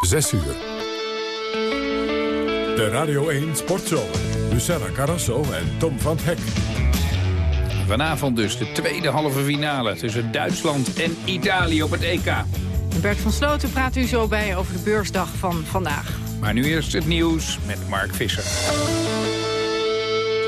6 uur. De Radio 1 Sportshow. Luciana Carrasso en Tom van Hek. Vanavond dus de tweede halve finale tussen Duitsland en Italië op het EK. Bert van Sloten praat u zo bij over de beursdag van vandaag. Maar nu eerst het nieuws met Mark Visser.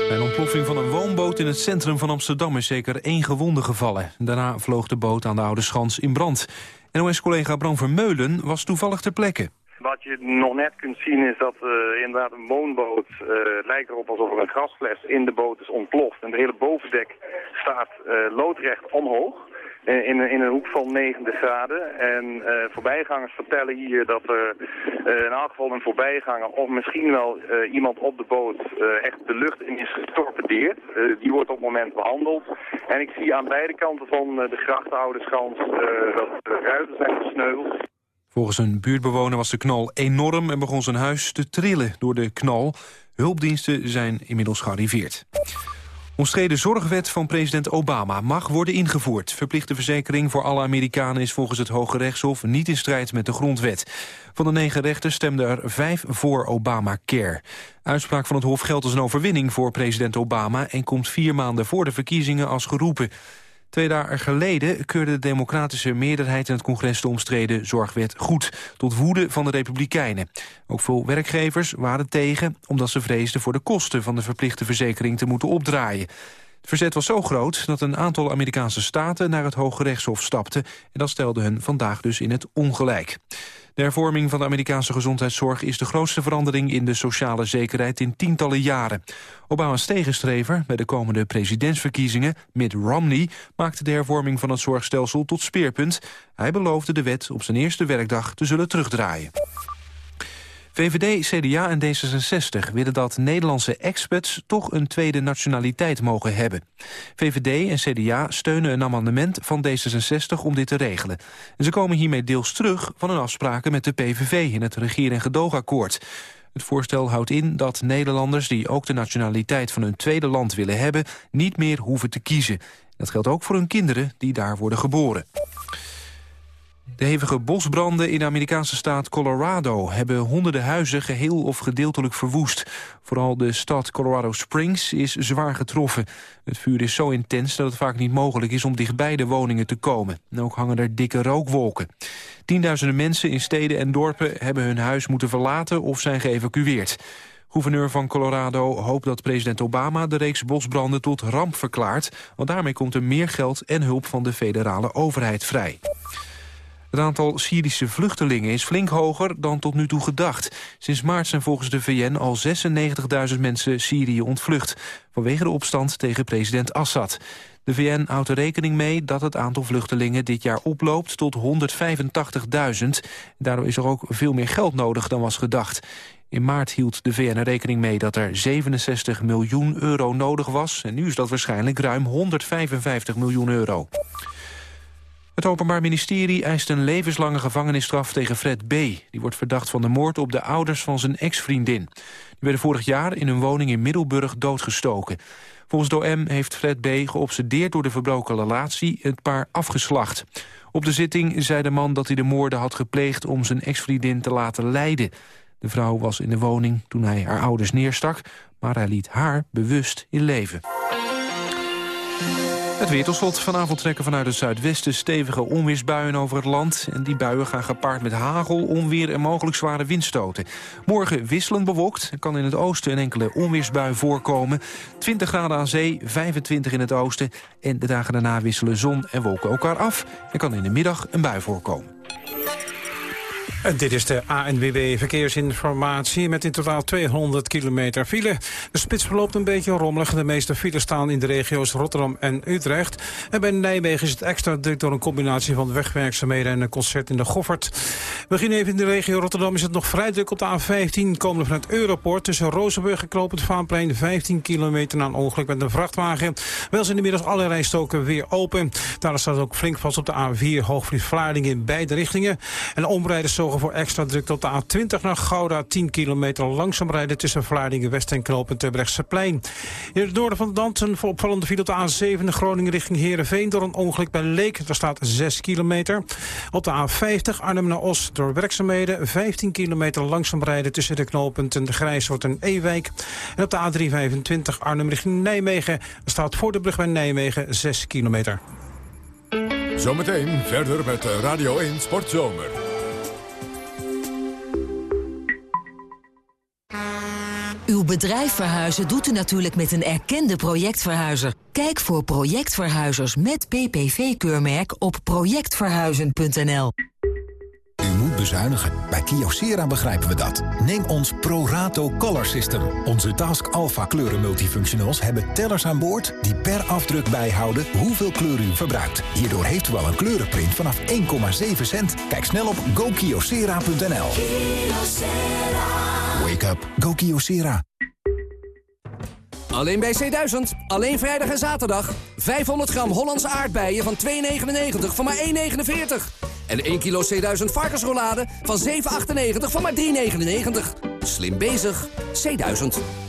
Bij een ontploffing van een woonboot in het centrum van Amsterdam is zeker één gewonde gevallen. Daarna vloog de boot aan de Oude Schans in brand. NOS-collega Bram Vermeulen was toevallig ter plekke. Wat je nog net kunt zien is dat uh, inderdaad een woonboot uh, lijkt erop alsof er een gasfles in de boot is ontploft. En de hele bovendek staat uh, loodrecht omhoog. In, in, een hoek van 90 graden. En uh, voorbijgangers vertellen hier dat er uh, in elk geval een voorbijganger of misschien wel iemand op de boot echt de lucht in is getorpedeerd. die wordt op het moment behandeld. En ik zie aan beide kanten van de grachtoude schans dat ruiten zijn gesneuveld. Volgens een buurtbewoner was de knal enorm en begon zijn huis te trillen door de knal. Hulpdiensten zijn inmiddels gearriveerd. Omstreden zorgwet van president Obama mag worden ingevoerd. Verplichte verzekering voor alle Amerikanen is volgens het Hoge Rechtshof niet in strijd met de grondwet. Van de negen rechters stemden er vijf voor Obamacare. Uitspraak van het Hof geldt als een overwinning voor president Obama... en komt vier maanden voor de verkiezingen als geroepen. Twee dagen geleden keurde de democratische meerderheid in het congres de omstreden zorgwet goed, tot woede van de republikeinen. Ook veel werkgevers waren tegen, omdat ze vreesden voor de kosten van de verplichte verzekering te moeten opdraaien. Het verzet was zo groot dat een aantal Amerikaanse staten naar het Hoge Rechtshof stapten en dat stelde hun vandaag dus in het ongelijk. De hervorming van de Amerikaanse gezondheidszorg is de grootste verandering in de sociale zekerheid in tientallen jaren. Obama's tegenstrever bij de komende presidentsverkiezingen, Mitt Romney, maakte de hervorming van het zorgstelsel tot speerpunt. Hij beloofde de wet op zijn eerste werkdag te zullen terugdraaien. VVD, CDA en D66 willen dat Nederlandse expats toch een tweede nationaliteit mogen hebben. VVD en CDA steunen een amendement van D66 om dit te regelen. En ze komen hiermee deels terug van hun afspraken met de PVV in het regeer- en gedoogakkoord. Het voorstel houdt in dat Nederlanders die ook de nationaliteit van hun tweede land willen hebben... niet meer hoeven te kiezen. Dat geldt ook voor hun kinderen die daar worden geboren. De hevige bosbranden in de Amerikaanse staat Colorado... hebben honderden huizen geheel of gedeeltelijk verwoest. Vooral de stad Colorado Springs is zwaar getroffen. Het vuur is zo intens dat het vaak niet mogelijk is... om dichtbij de woningen te komen. En ook hangen er dikke rookwolken. Tienduizenden mensen in steden en dorpen... hebben hun huis moeten verlaten of zijn geëvacueerd. Gouverneur van Colorado hoopt dat president Obama de reeks bosbranden tot ramp verklaart, want daarmee komt er meer geld en hulp van de federale overheid vrij. Het aantal Syrische vluchtelingen is flink hoger dan tot nu toe gedacht. Sinds maart zijn volgens de VN al 96.000 mensen Syrië ontvlucht... vanwege de opstand tegen president Assad. De VN houdt er rekening mee dat het aantal vluchtelingen dit jaar oploopt tot 185.000. Daardoor is er ook veel meer geld nodig dan was gedacht. In maart hield de VN er rekening mee dat er 67 miljoen euro nodig was. En nu is dat waarschijnlijk ruim 155 miljoen euro. Het Openbaar Ministerie eist een levenslange gevangenisstraf tegen Fred B. Die wordt verdacht van de moord op de ouders van zijn ex-vriendin. Die werden vorig jaar in een woning in Middelburg doodgestoken. Volgens de OM heeft Fred B. geobsedeerd door de verbroken relatie het paar afgeslacht. Op de zitting zei de man dat hij de moorden had gepleegd om zijn ex-vriendin te laten lijden. De vrouw was in de woning toen hij haar ouders neerstak, maar hij liet haar bewust in leven. Het weer slot. Vanavond trekken vanuit het zuidwesten stevige onweersbuien over het land. En die buien gaan gepaard met hagel, onweer en mogelijk zware windstoten. Morgen wisselend bewolkt. Kan in het oosten een enkele onweersbui voorkomen. 20 graden aan zee, 25 in het oosten. En de dagen daarna wisselen zon en wolken elkaar af. Er kan in de middag een bui voorkomen. En dit is de ANWB Verkeersinformatie met in totaal 200 kilometer file. De spits verloopt een beetje rommelig. De meeste files staan in de regio's Rotterdam en Utrecht. En bij Nijmegen is het extra druk door een combinatie van wegwerkzaamheden en een concert in de Goffert. We beginnen even in de regio Rotterdam. Is het nog vrij druk op de A15 komende vanuit Europort. Tussen Rozenburg en Klopend Vaanplein 15 kilometer na een ongeluk met een vrachtwagen. Wel zijn inmiddels alle rijstoken weer open. Daar staat ook flink vast op de A4 Hoogvliet Vlaardingen in beide richtingen. En omrijden zo voor extra druk op de A20 naar Gouda. 10 kilometer langzaam rijden tussen Vlaardingen-West en Knoop en. In het noorden van land een opvallende file op de A7 Groningen richting Heerenveen... door een ongeluk bij Leek. Daar staat 6 kilometer. Op de A50 Arnhem naar Os door werkzaamheden. 15 kilometer langzaam rijden tussen de knooppunten de Grijshoort en Ewijk. En op de A325 Arnhem richting Nijmegen. Staat voor de brug bij Nijmegen 6 kilometer. Zometeen verder met Radio 1 Sportzomer. Uw bedrijf verhuizen doet u natuurlijk met een erkende projectverhuizer. Kijk voor projectverhuizers met PPV-keurmerk op projectverhuizen.nl. U moet bezuinigen. Bij Kyocera begrijpen we dat. Neem ons ProRato Color System. Onze Task Alpha kleuren multifunctionals hebben tellers aan boord... die per afdruk bijhouden hoeveel kleur u verbruikt. Hierdoor heeft u al een kleurenprint vanaf 1,7 cent. Kijk snel op gokyocera.nl. Wake up. Go Kyocera. Alleen bij C1000. Alleen vrijdag en zaterdag. 500 gram Hollandse aardbeien van 2,99 voor maar 1,49. En 1 kilo C1000 varkensrollade van 7,98 voor maar 3,99. Slim bezig. C1000.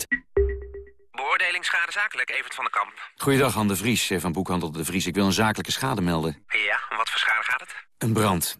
Beoordeling schade zakelijk, Evert van de Kamp. Goeiedag, Han de Vries eh, van Boekhandel de Vries. Ik wil een zakelijke schade melden. Ja, wat voor schade gaat het? Een brand.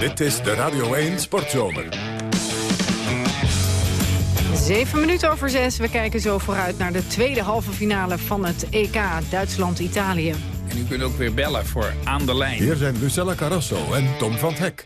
Dit is de Radio 1 Sportzomer. Zeven minuten over zes. We kijken zo vooruit naar de tweede halve finale van het EK Duitsland-Italië. En u kunt ook weer bellen voor Aan de Lijn. Hier zijn Lucella Carrasso en Tom van Hek.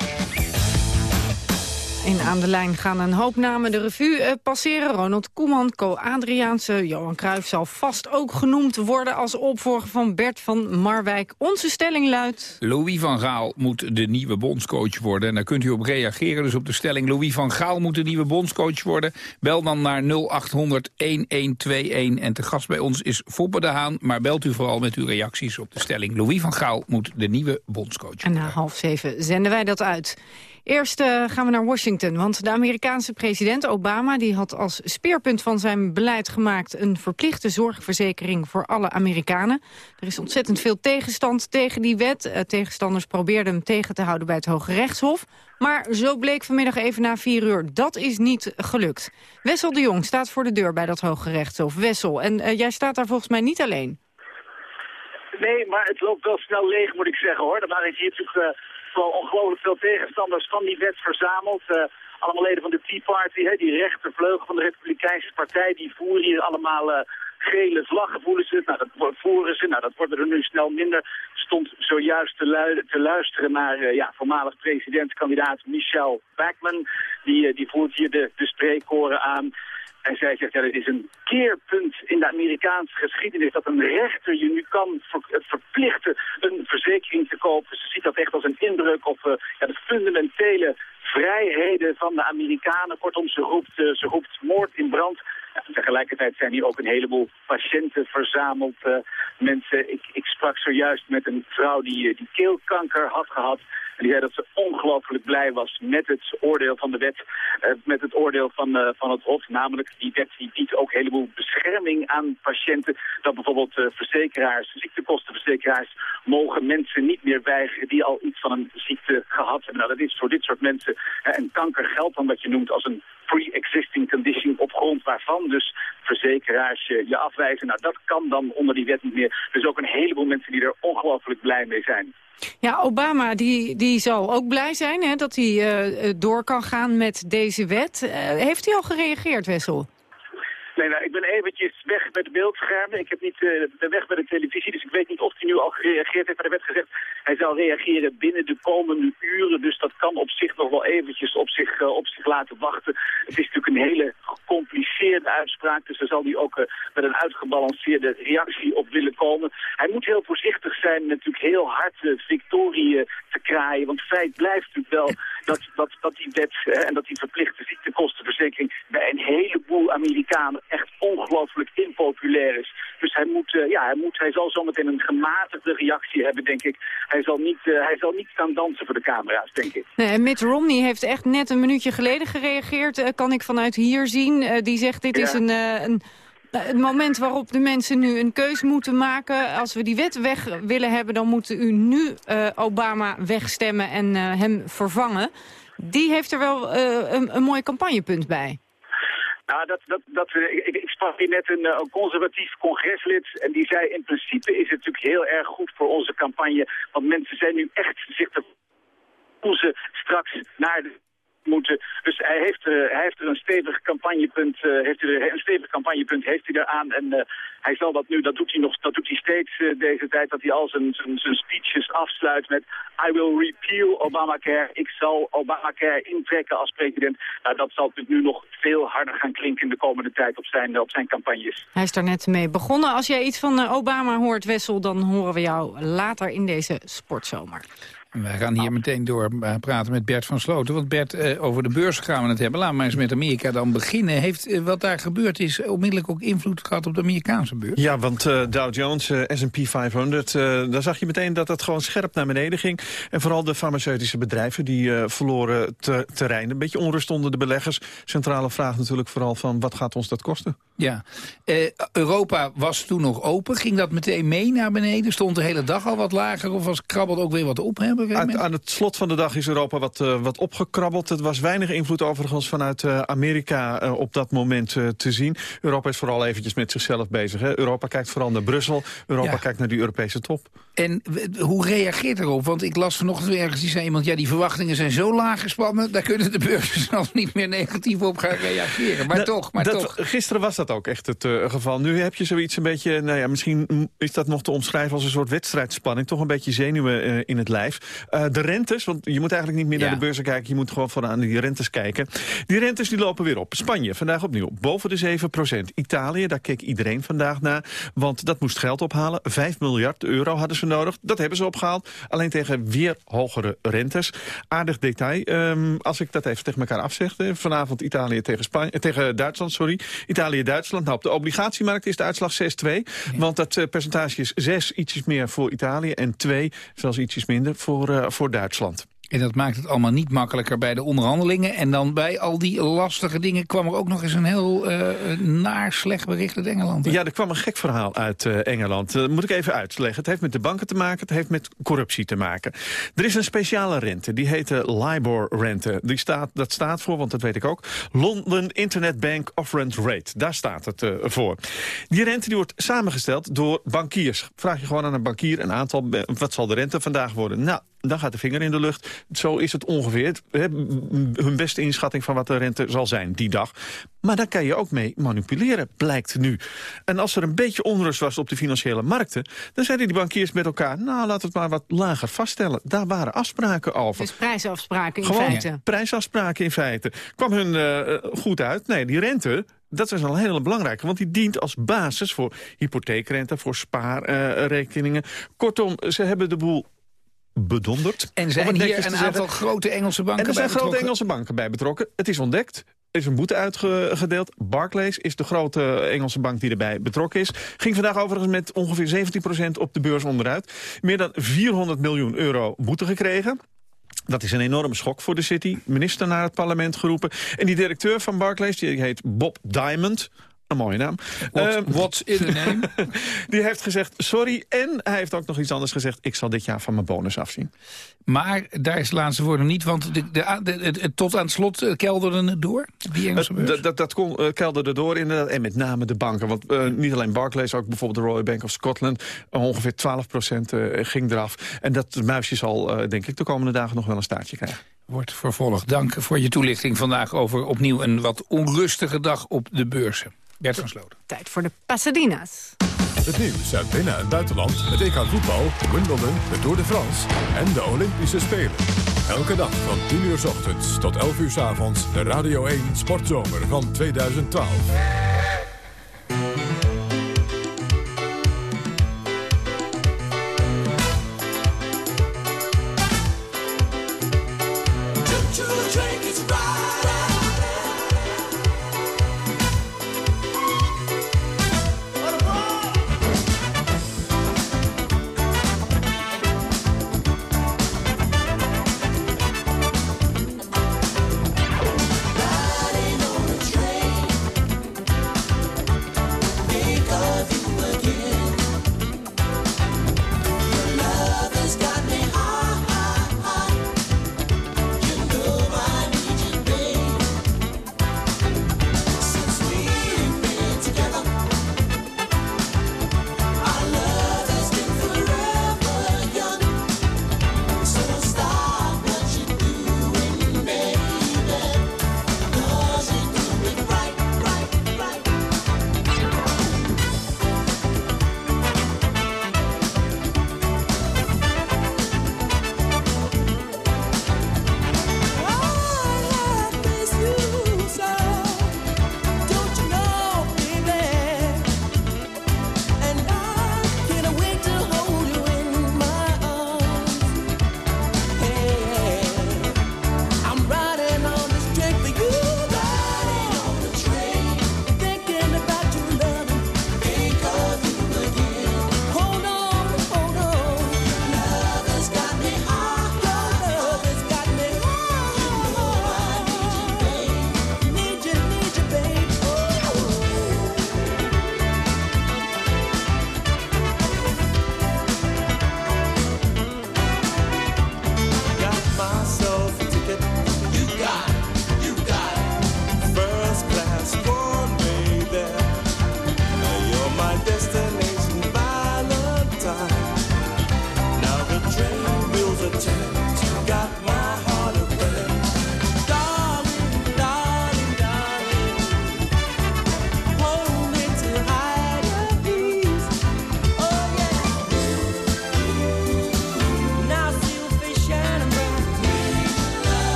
In aan de lijn gaan een hoop namen de revue eh, passeren. Ronald Koeman, Co Adriaanse, Johan Cruijff zal vast ook genoemd worden... als opvolger van Bert van Marwijk. Onze stelling luidt... Louis van Gaal moet de nieuwe bondscoach worden. En daar kunt u op reageren, dus op de stelling... Louis van Gaal moet de nieuwe bondscoach worden. Bel dan naar 0800-1121. En te gast bij ons is Foppe de Haan. Maar belt u vooral met uw reacties op de stelling... Louis van Gaal moet de nieuwe bondscoach worden. En na half zeven zenden wij dat uit. Eerst uh, gaan we naar Washington, want de Amerikaanse president Obama... die had als speerpunt van zijn beleid gemaakt... een verplichte zorgverzekering voor alle Amerikanen. Er is ontzettend veel tegenstand tegen die wet. Uh, tegenstanders probeerden hem tegen te houden bij het Hoge Rechtshof. Maar zo bleek vanmiddag even na vier uur, dat is niet gelukt. Wessel de Jong staat voor de deur bij dat Hoge Rechtshof. Wessel, en uh, jij staat daar volgens mij niet alleen. Nee, maar het loopt wel snel leeg, moet ik zeggen, hoor. Er waren hier natuurlijk wel ongelooflijk veel tegenstanders van die wet verzameld. Uh, allemaal leden van de Tea Party, hè, die rechtervleugel van de Republikeinse Partij, die voeren hier allemaal uh, gele vlaggen, voelen ze. Nou, dat voeren ze. Nou, dat wordt er nu snel minder. Stond zojuist te, te luisteren naar uh, ja, voormalig presidentskandidaat Michelle Bachman. Die, die voert hier de, de aan. En zij zegt, ja, het is een keerpunt in de Amerikaanse geschiedenis dat een rechter je nu kan verplichten een verzekering te kopen. Ze ziet dat echt als een indruk op uh, ja, de fundamentele vrijheden van de Amerikanen. Kortom, ze roept, uh, ze roept moord in brand. Ja, tegelijkertijd zijn hier ook een heleboel patiënten verzameld. Uh, mensen, ik, ik sprak zojuist met een vrouw die, die keelkanker had gehad. Die zei dat ze ongelooflijk blij was met het oordeel van de wet, uh, met het oordeel van, uh, van het Hof. Namelijk, die wet die biedt ook een heleboel bescherming aan patiënten. Dat bijvoorbeeld uh, verzekeraars, ziektekostenverzekeraars, mogen mensen niet meer weigeren die al iets van een ziekte gehad hebben. Nou, dat is voor dit soort mensen en kanker geldt dan wat je noemt als een pre-existing condition op grond waarvan dus verzekeraars je afwijzen. Nou, dat kan dan onder die wet niet meer. Dus ook een heleboel mensen die er ongelooflijk blij mee zijn. Ja, Obama die, die zal ook blij zijn hè, dat hij uh, door kan gaan met deze wet. Uh, heeft hij al gereageerd, Wessel? Nee, nou, ik ben eventjes weg met beeldschermen. Ik heb niet, uh, ben weg bij de televisie, dus ik weet niet of hij nu al gereageerd heeft. Maar er werd gezegd, hij zal reageren binnen de komende uren. Dus dat kan op zich nog wel eventjes op zich, uh, op zich laten wachten. Het is natuurlijk een hele gecompliceerde uitspraak. Dus daar zal hij ook uh, met een uitgebalanceerde reactie op willen komen. Hij moet heel voorzichtig zijn natuurlijk heel hard victorie te kraaien. Want feit blijft natuurlijk wel dat, dat, dat die wet en dat die verplichte ziektekostenverzekering bij een heleboel Amerikanen echt ongelooflijk impopulair is. Dus hij, moet, uh, ja, hij, moet, hij zal zometeen een gematigde reactie hebben, denk ik. Hij zal niet, uh, hij zal niet staan dansen voor de camera's, denk ik. Nee, Mitt Romney heeft echt net een minuutje geleden gereageerd, uh, kan ik vanuit hier zien. die zegt dit ja. is een... een het moment waarop de mensen nu een keus moeten maken... als we die wet weg willen hebben, dan moeten u nu uh, Obama wegstemmen en uh, hem vervangen. Die heeft er wel uh, een, een mooi campagnepunt bij. Nou, dat, dat, dat, ik, ik sprak hier net een, een, conservatief congreslid en die zei in principe is het natuurlijk heel erg goed voor onze campagne, want mensen zijn nu echt zich te ze straks naar de moeten. Dus hij heeft, uh, hij heeft er een stevig campagnepunt, uh, heeft er een stevig campagnepunt heeft hij eraan. En uh, hij zal dat nu, dat doet hij nog, dat doet hij steeds deze tijd, dat hij al zijn, zijn, zijn speeches afsluit met I will repeal Obamacare. Ik zal Obamacare intrekken als president. Nou, dat zal nu nog veel harder gaan klinken in de komende tijd op zijn, op zijn campagnes. Hij is daar net mee begonnen. Als jij iets van Obama hoort, Wessel, dan horen we jou later in deze sportzomer. Wij gaan hier meteen door praten met Bert van Sloten. Want Bert, eh, over de beurs gaan we het hebben. Laten we eens met Amerika dan beginnen. Heeft eh, wat daar gebeurd is onmiddellijk ook invloed gehad op de Amerikaanse beurs? Ja, want uh, Dow Jones, uh, S&P 500, daar zag je meteen dat het gewoon scherp naar beneden ging. En vooral de farmaceutische bedrijven, die verloren te, terrein. Een beetje onrust onder de beleggers. Centrale vraag natuurlijk vooral van, wat gaat ons dat kosten? Ja, Europa was toen nog open. Ging dat meteen mee naar beneden? Stond de hele dag al wat lager of was krabbelt ook weer wat op? Hebben? Aan, aan, het slot van de dag is Europa wat, uh, wat opgekrabbeld. Het was weinig invloed overigens vanuit uh, Amerika uh, op dat moment te zien. Europa is vooral eventjes met zichzelf bezig. Hè? Europa kijkt vooral naar Brussel. Europa ja. kijkt naar die Europese top. En hoe reageert erop? Want ik las vanochtend weer ergens, die zei iemand... ja, die verwachtingen zijn zo laag gespannen... daar kunnen de beurzen zelfs niet meer negatief op gaan reageren. Maar dat, toch, maar dat, toch. Gisteren was dat ook echt het geval. Nu heb je zoiets een beetje... nou ja, misschien is dat nog te omschrijven als een soort wedstrijdspanning. Toch een beetje zenuwen in het lijf. Uh, de rentes, want je moet eigenlijk niet meer ja. naar de beurzen kijken... je moet gewoon vooraan die rentes kijken. Die rentes die lopen weer op. Spanje vandaag opnieuw boven de 7% Italië, daar keek iedereen vandaag naar... want dat moest geld ophalen. 5 miljard euro hadden ze nodig. Dat hebben ze opgehaald. Alleen tegen weer hogere rentes. Aardig detail. Um, als ik dat even tegen elkaar afzeg. Vanavond Italië tegen, Spanje, tegen Duitsland, sorry. Italië-Duitsland. Nou, op de obligatiemarkt is de uitslag 6-2. Ja. Want dat uh, percentage is 6, ietsjes meer voor Italië... en 2, zelfs ietsjes minder, voor, uh, voor Duitsland. En dat maakt het allemaal niet makkelijker bij de onderhandelingen. En dan bij al die lastige dingen kwam er ook nog eens een heel uh, naar slecht bericht uit Engeland. Hè? Ja, er kwam een gek verhaal uit uh, Engeland. Dat moet ik even uitleggen. Het heeft met de banken te maken, het heeft met corruptie te maken. Er is een speciale rente, die heet de LIBOR-rente. Die staat, dat staat voor, want dat weet ik ook, London Internet Bank Offered Rate. Daar staat het uh, voor. Die rente die wordt samengesteld door bankiers. Vraag je gewoon aan een bankier een aantal, wat zal de rente vandaag worden? Nou, dan gaat de vinger in de lucht. Zo is het ongeveer. Hun beste inschatting van wat de rente zal zijn die dag. Maar daar kan je ook mee manipuleren, blijkt nu. En als er een beetje onrust was op de financiële markten... dan zeiden die bankiers met elkaar... nou, laten we het maar wat lager vaststellen. Daar waren afspraken over. Dus prijsafspraken in Gewoon feite. prijsafspraken in feite. Kwam hun uh, goed uit? Nee, die rente, dat is al heel belangrijk, want die dient als basis voor hypotheekrente, voor spaarrekeningen. Uh, Kortom, ze hebben de boel bedonderd. En zijn hier een aantal grote Engelse banken En er zijn grote Engelse banken bij betrokken. Het is ontdekt. Er is een boete uitgedeeld. Barclays is de grote Engelse bank die erbij betrokken is. Ging vandaag overigens met ongeveer 17% op de beurs onderuit. Meer dan 400 miljoen euro boete gekregen. Dat is een enorme schok voor de City. Minister naar het parlement geroepen. En die directeur van Barclays, die heet Bob Diamond Een mooie naam. What, Ehm, what's in the name? die heeft gezegd sorry en hij heeft ook nog iets anders gezegd. Ik zal dit jaar van mijn bonus afzien. Maar daar is laatste woord nog niet, want de, de, tot aan het slot eh, kelderde het door. Die Engelse beurs. Dat, dat, kon, eh, kelderde door inderdaad. En met name de banken. Want eh, niet alleen Barclays, ook bijvoorbeeld de Royal Bank of Scotland. eh, ongeveer 12% ging eraf. En dat muisje zal, eh, denk ik, de komende dagen nog wel een staartje krijgen. Wordt vervolgd. Dank voor je toelichting vandaag over opnieuw een wat onrustige dag op de beurzen. Bert van Sloten. Tijd voor de Pasadena's. Het nieuws uit binnen- en buitenland, het EK voetbal, Wimbledon, de Tour de France en de Olympische Spelen. Elke dag van 10 uur s ochtends tot 11 uur s avonds de Radio 1 Sportzomer van 2012.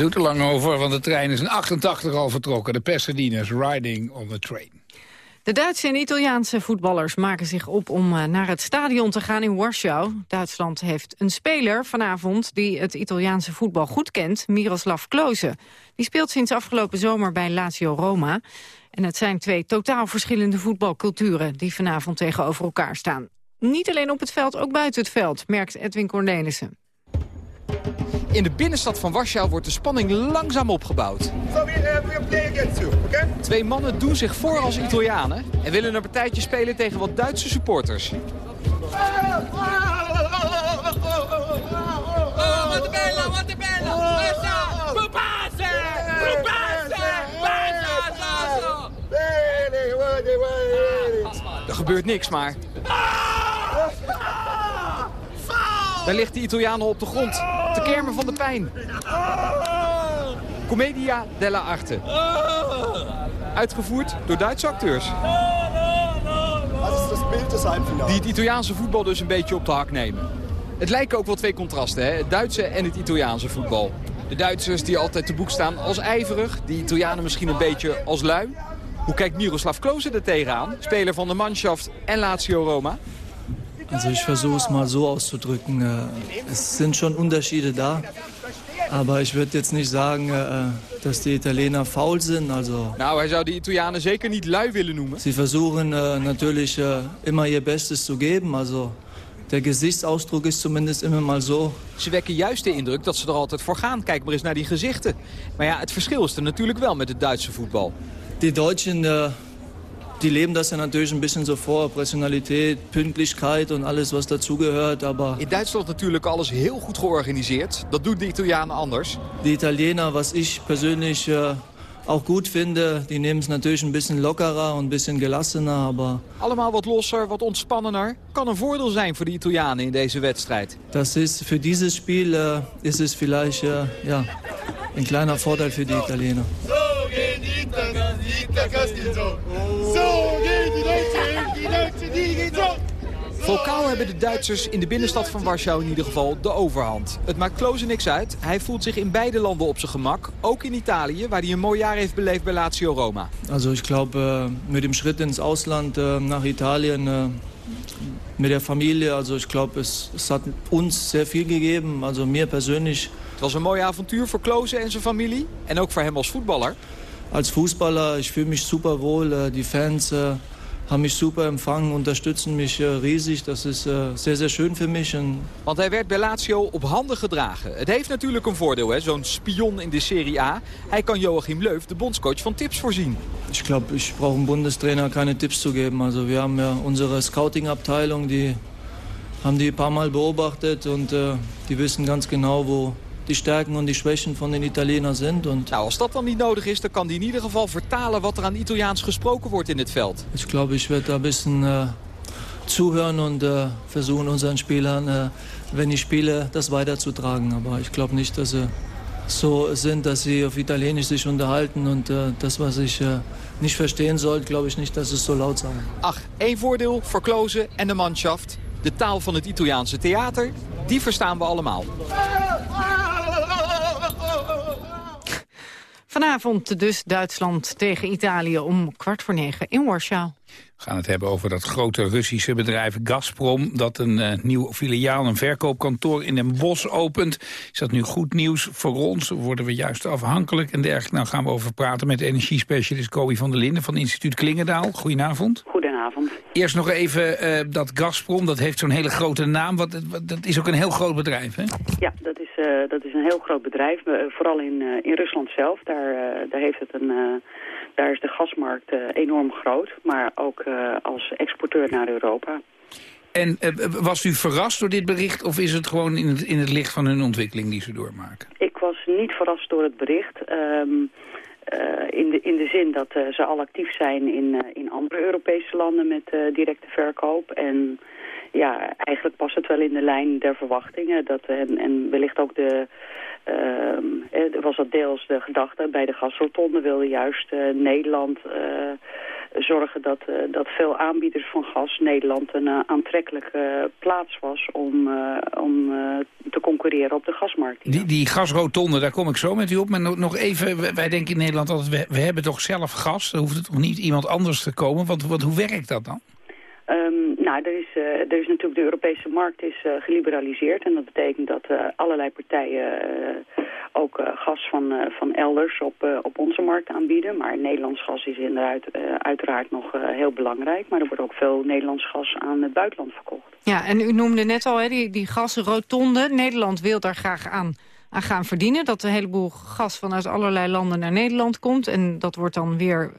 Doet er lang over, want de trein is in 88 al vertrokken. De Pasadena's Riding on the Train. De Duitse en Italiaanse voetballers maken zich op om eh, naar het stadion te gaan in Warschau. Duitsland heeft een speler vanavond die het Italiaanse voetbal goed kent, Miroslav Klose. Die speelt sinds afgelopen zomer bij Lazio Roma. En het zijn twee totaal verschillende voetbalculturen die vanavond tegenover elkaar staan. Niet alleen op het veld, ook buiten het veld, merkt Edwin Cornelissen. In de binnenstad van Warschau wordt de spanning langzaam opgebouwd. Twee mannen doen zich voor als Italianen en willen een partijtje spelen tegen wat Duitse supporters. Er gebeurt niks, maar... Daar ligt de Italianen op de grond, te kermen van de pijn. Commedia della Arte. Uitgevoerd door Duitse acteurs. Die het Italiaanse voetbal dus een beetje op de hak nemen. Het lijken ook wel twee contrasten, hè? het Duitse en het Italiaanse voetbal. De Duitsers die altijd te boek staan als ijverig, de Italianen misschien een beetje als lui. Hoe kijkt Miroslav Klose er tegenaan, speler van de Mannschaft en Lazio Roma? Also ich versuche es mal so auszudrücken. Äh, es sind schon Unterschiede da. Aber ich würde jetzt nicht sagen, äh, dass die Italiener faul sind. Also nou, hij zou de Italianen zeker niet lui willen noemen. Sie versuchen äh, natürlich immer ihr Bestes zu geben. Also der Gesichtsausdruck ist zumindest immer mal so. Ze wekken juist de indruk dat ze er altijd voor gaan. Kijk maar eens naar die gezichten. Maar ja, het verschil is er natuurlijk wel met het Duitse voetbal. Die Deutschen die leben das ja natürlich ein bisschen so vor. Professionalität, Pünktlichkeit und alles was dazugehört. Aber In Duitsland natuurlijk alles heel goed georganiseerd. Dat doen de Italianen anders. Die Italiener, was ich persönlich äh, auch gut finde, die nehmen es natürlich ein bisschen lockerer und ein bisschen gelassener. Aber Allemaal wat losser, wat ontspannener. Kan een voordeel zijn voor de Italianen in deze wedstrijd. Das ist, für dieses Spiel äh, ist es vielleicht äh, ja, ein kleiner Vorteil für die Italiener. So gehen die Italiener, gehen die Deutschen, die Deutschen, die zo. Vokaal hebben de Duitsers in de binnenstad van Warschau in ieder geval de overhand. Het maakt Klose niks uit. Hij voelt zich in beide landen op zijn gemak. Ook in Italië, waar hij een mooi jaar heeft beleefd bij Lazio Roma. Also ich glaube, äh, mit dem Schritt ins Ausland äh, nach Italien, äh, mit der Familie, also ich glaube, es, es hat uns sehr viel gegeben, also mir persönlich. Het was een mooi avontuur voor Klose en zijn familie. En ook voor hem als voetballer. Als Fußballer, ich fühle mich super wohl, äh, die Fans äh, haben mich super empfangen, unterstützen mich äh, riesig. Das ist sehr, sehr schön für mich. Und Want hij werd bij Lazio op handen gedragen. Het heeft natuurlijk een voordeel, zo'n spion in de Serie A. Hij kan Joachim Leuf, de bondscoach, van tips voorzien. ich glaube, ich brauche einem Bundestrainer keine Tipps zu geben. Also wir haben ja unsere Scouting-Abteilung, die haben die ein paar Mal beobachtet und äh, die wissen ganz genau, wo die Stärken und die Schwächen von den Italienern sind. Und Nou, als dat dan niet nodig is, dan kan hij in ieder geval vertalen wat er aan Italiaans gesproken wordt in het veld. ich glaube, ich werde da ein bisschen äh, zuhören und äh, versuchen unseren Spielern, äh, wenn ich spiele, das weiterzutragen. Aber ich glaube nicht, dass sie so sind, dass sie auf Italienisch sich unterhalten und äh, das, was ich nicht verstehen soll, glaube ich nicht, dass sie es so laut sagen. Ach, één voordeel voor Klose en de Mannschaft. De taal van het Italiaanse theater, die verstaan we allemaal. Vanavond dus Duitsland tegen Italië om kwart voor negen in Warschau. We gaan het hebben over dat grote Russische bedrijf Gazprom... dat een uh, nieuw filiaal, een verkoopkantoor in Den Bosch opent. Is dat nu goed nieuws voor ons? Worden we juist afhankelijk en dergelijke? Nou gaan we over praten met energiespecialist Kobi van der Linden... van instituut Klingendaal. Goedenavond. Goedenavond. Eerst nog even uh, dat Gazprom, dat heeft zo'n hele grote naam. Wat, wat, dat is ook een heel groot bedrijf, hè? Ja, dat is, uh, dat is een heel groot bedrijf. vooral in, in Rusland zelf. Daar, daar heeft het een daar is de gasmarkt uh, enorm groot, maar ook uh, als exporteur naar Europa. En uh, was u verrast door dit bericht of is het gewoon in het, in het licht van hun ontwikkeling die ze doormaken? Ik was niet verrast door het bericht. Um, in, de, in de zin dat ze al actief zijn in, in andere Europese landen met directe verkoop. En ja, eigenlijk past het wel in de lijn der verwachtingen. Dat, en, en wellicht ook de... Uh, was dat deels de gedachte. Bij de gasrotonde wilde juist uh, Nederland uh, zorgen dat, dat veel aanbieders van gas Nederland een aantrekkelijke plaats was om, om te concurreren op de gasmarkt. Die, die gasrotonde, daar kom ik zo met u op. Maar nog even, wij denken in Nederland altijd, we, we hebben toch zelf gas? Dan hoeft het toch niet iemand anders te komen? Want, wat, hoe werkt dat dan? Um, nou, er is, uh, er is natuurlijk de Europese markt is uh, geliberaliseerd. En dat betekent dat uh, allerlei partijen ook gas van, van elders op, op onze markt aanbieden. Maar Nederlands gas is inderdaad uiteraard nog heel belangrijk. Maar er wordt ook veel Nederlands gas aan het buitenland verkocht. Ja, en u noemde net al hè, die, die gasrotonde. Nederland wil daar graag aan aan gaan verdienen. Dat een heleboel gas vanuit allerlei landen naar Nederland komt. En dat wordt dan weer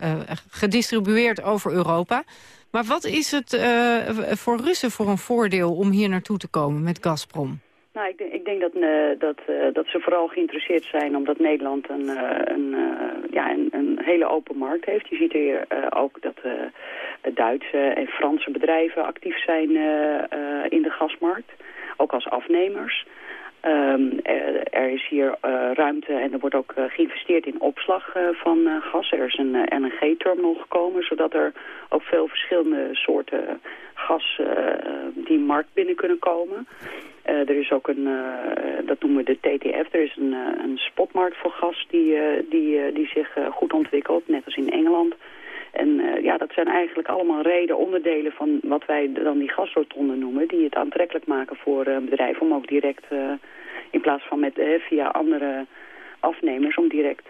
gedistribueerd over Europa. Maar wat is het uh, voor Russen voor een voordeel om hier naartoe te komen met Gazprom? Nou, ik denk, ik denk dat, uh, dat, uh, dat ze vooral geïnteresseerd zijn omdat Nederland een, een, ja, een, een, hele open markt heeft. Je ziet hier ook dat Duitse en Franse bedrijven actief zijn in de gasmarkt, ook als afnemers. Um, er, er, is hier uh, ruimte en er wordt ook uh, geïnvesteerd in opslag van gas. Er is een LNG-terminal gekomen, zodat er ook veel verschillende soorten gas die markt binnen kunnen komen. er is ook een, dat noemen we de TTF, er is een, een spotmarkt voor gas die, die, die zich goed ontwikkelt, net als in Engeland. En ja, dat zijn eigenlijk allemaal reden, onderdelen van wat wij dan die gasrotonde noemen... die het aantrekkelijk maken voor uh, bedrijven om ook direct, uh, in plaats van met, via andere afnemers... om direct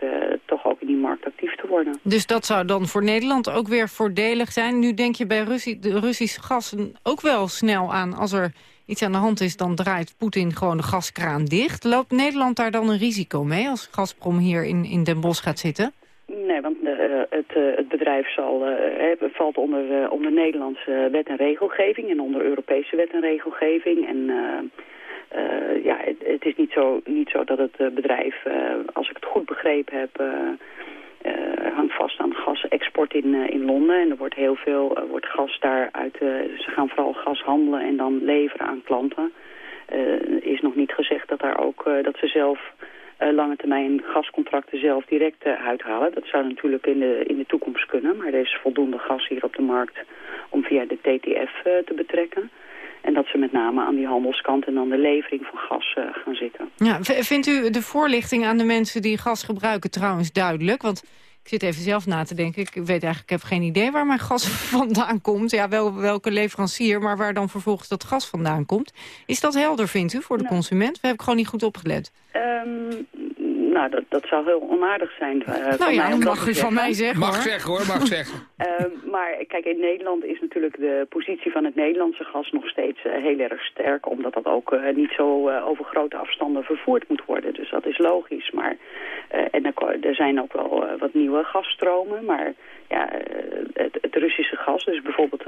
toch ook in die markt actief te worden. Dus dat zou dan voor Nederland ook weer voordelig zijn. Nu denk je bij Russie, de Russische gas ook wel snel aan. Als er iets aan de hand is, dan draait Poetin gewoon de gaskraan dicht. Loopt Nederland daar dan een risico mee als Gazprom hier in, in Den Bosch gaat zitten? Nee, want uh, het, uh, het, bedrijf zal, uh, valt onder, onder Nederlandse wet en regelgeving en onder Europese wet en regelgeving. En ja, het, het, is niet zo, niet zo dat het bedrijf, als ik het goed begrepen heb, hangt vast aan gasexport in, in Londen. En er wordt heel veel wordt gas daaruit, ze gaan vooral gas handelen en dan leveren aan klanten. is nog niet gezegd dat, daar ook, dat ze zelf lange termijn gascontracten zelf direct uh, uithalen. Dat zou natuurlijk in de, in de toekomst kunnen, maar er is voldoende gas hier op de markt om via de TTF eh, te betrekken. En dat ze met name aan die handelskant en dan de levering van gas gaan zitten. Ja, vindt u de voorlichting aan de mensen die gas gebruiken trouwens duidelijk? Want ik zit even zelf na te denken. Ik weet eigenlijk, ik heb geen idee waar mijn gas vandaan komt. Ja, wel welke leverancier, maar waar dan vervolgens dat gas vandaan komt. Is dat helder, vindt u, voor de nou. consument? We hebben gewoon niet goed opgelet. Um, nou, dat, dat zou heel onaardig zijn. Uh, nou ja, dat mag u van mij zeggen Mag hoor. zeggen hoor, mag zeggen. uh, maar kijk, in Nederland is natuurlijk de positie van het Nederlandse gas nog steeds uh, heel erg sterk. Omdat dat ook uh, niet zo over grote afstanden vervoerd moet worden. Dus dat is logisch. Maar, en er, er, zijn ook wel wat nieuwe gasstromen. Maar ja, het, het, Russische gas, dus bijvoorbeeld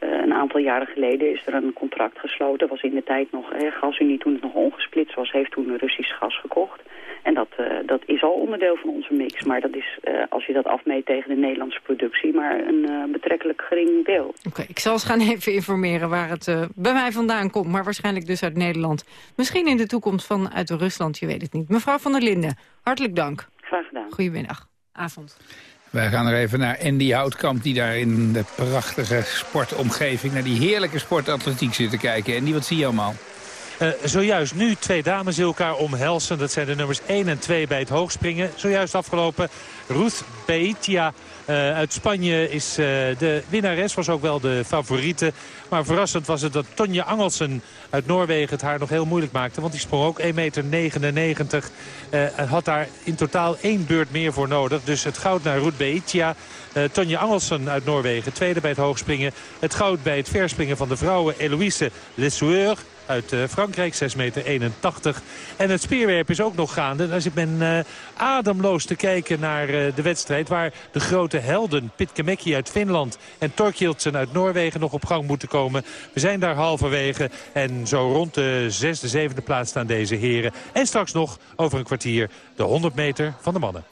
uh, een aantal jaren geleden is er een contract gesloten. was in de tijd nog, eh, GasUnie toen het nog ongesplitst was, heeft toen Russisch gas gekocht. En dat, uh, dat is al onderdeel van onze mix. Maar dat is, uh, als je dat afmeet tegen de Nederlandse productie, maar een uh, betrekkelijk gering deel. Oké, okay, ik zal eens gaan even informeren waar het bij mij vandaan komt. Maar waarschijnlijk dus uit Nederland. Misschien in de toekomst vanuit Rusland, je weet het niet. Mevrouw van der Linden, hartelijk dank. Graag gedaan. Goedemiddag. Avond. Wij gaan er even naar Andy Houtkamp... die daar in de prachtige sportomgeving... naar die heerlijke sportatletiek zit te kijken. En die wat zie je allemaal? Uh, zojuist nu twee dames die elkaar omhelzen. Dat zijn de nummers 1 en 2 bij het hoogspringen. Zojuist afgelopen Ruth Beitia uh, uit Spanje is uh, de winnares. Was ook wel de favoriete. Maar verrassend was het dat Tonje Angelsen uit Noorwegen het haar nog heel moeilijk maakte. Want die sprong ook 1,99 meter. Had daar in totaal één beurt meer voor nodig. Dus het goud naar Ruth Beitia. Tonje Angelsen uit Noorwegen, tweede bij het hoogspringen. Het goud bij het verspringen van de vrouwen Eloïse Lessueur uit uh, Frankrijk, 6,81 meter. En het speerwerp is ook nog gaande. Daar zit men uh, ademloos te kijken naar uh, de wedstrijd... waar de grote helden Pitkämäki uit Finland en Torkildsen uit Noorwegen nog op gang moeten komen. We zijn daar halverwege en zo rond de zesde, zevende plaats staan deze heren. En straks nog over een kwartier de 100 meter van de mannen.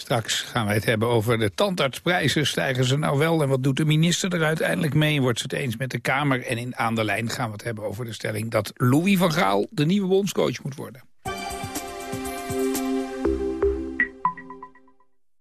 Straks gaan wij het hebben over de tandartsprijzen. Stijgen ze nou wel en wat doet de minister er uiteindelijk mee? Wordt ze het eens met de Kamer? En in Aan de Lijn gaan we het hebben over de stelling... dat Louis van Gaal de nieuwe bondscoach moet worden.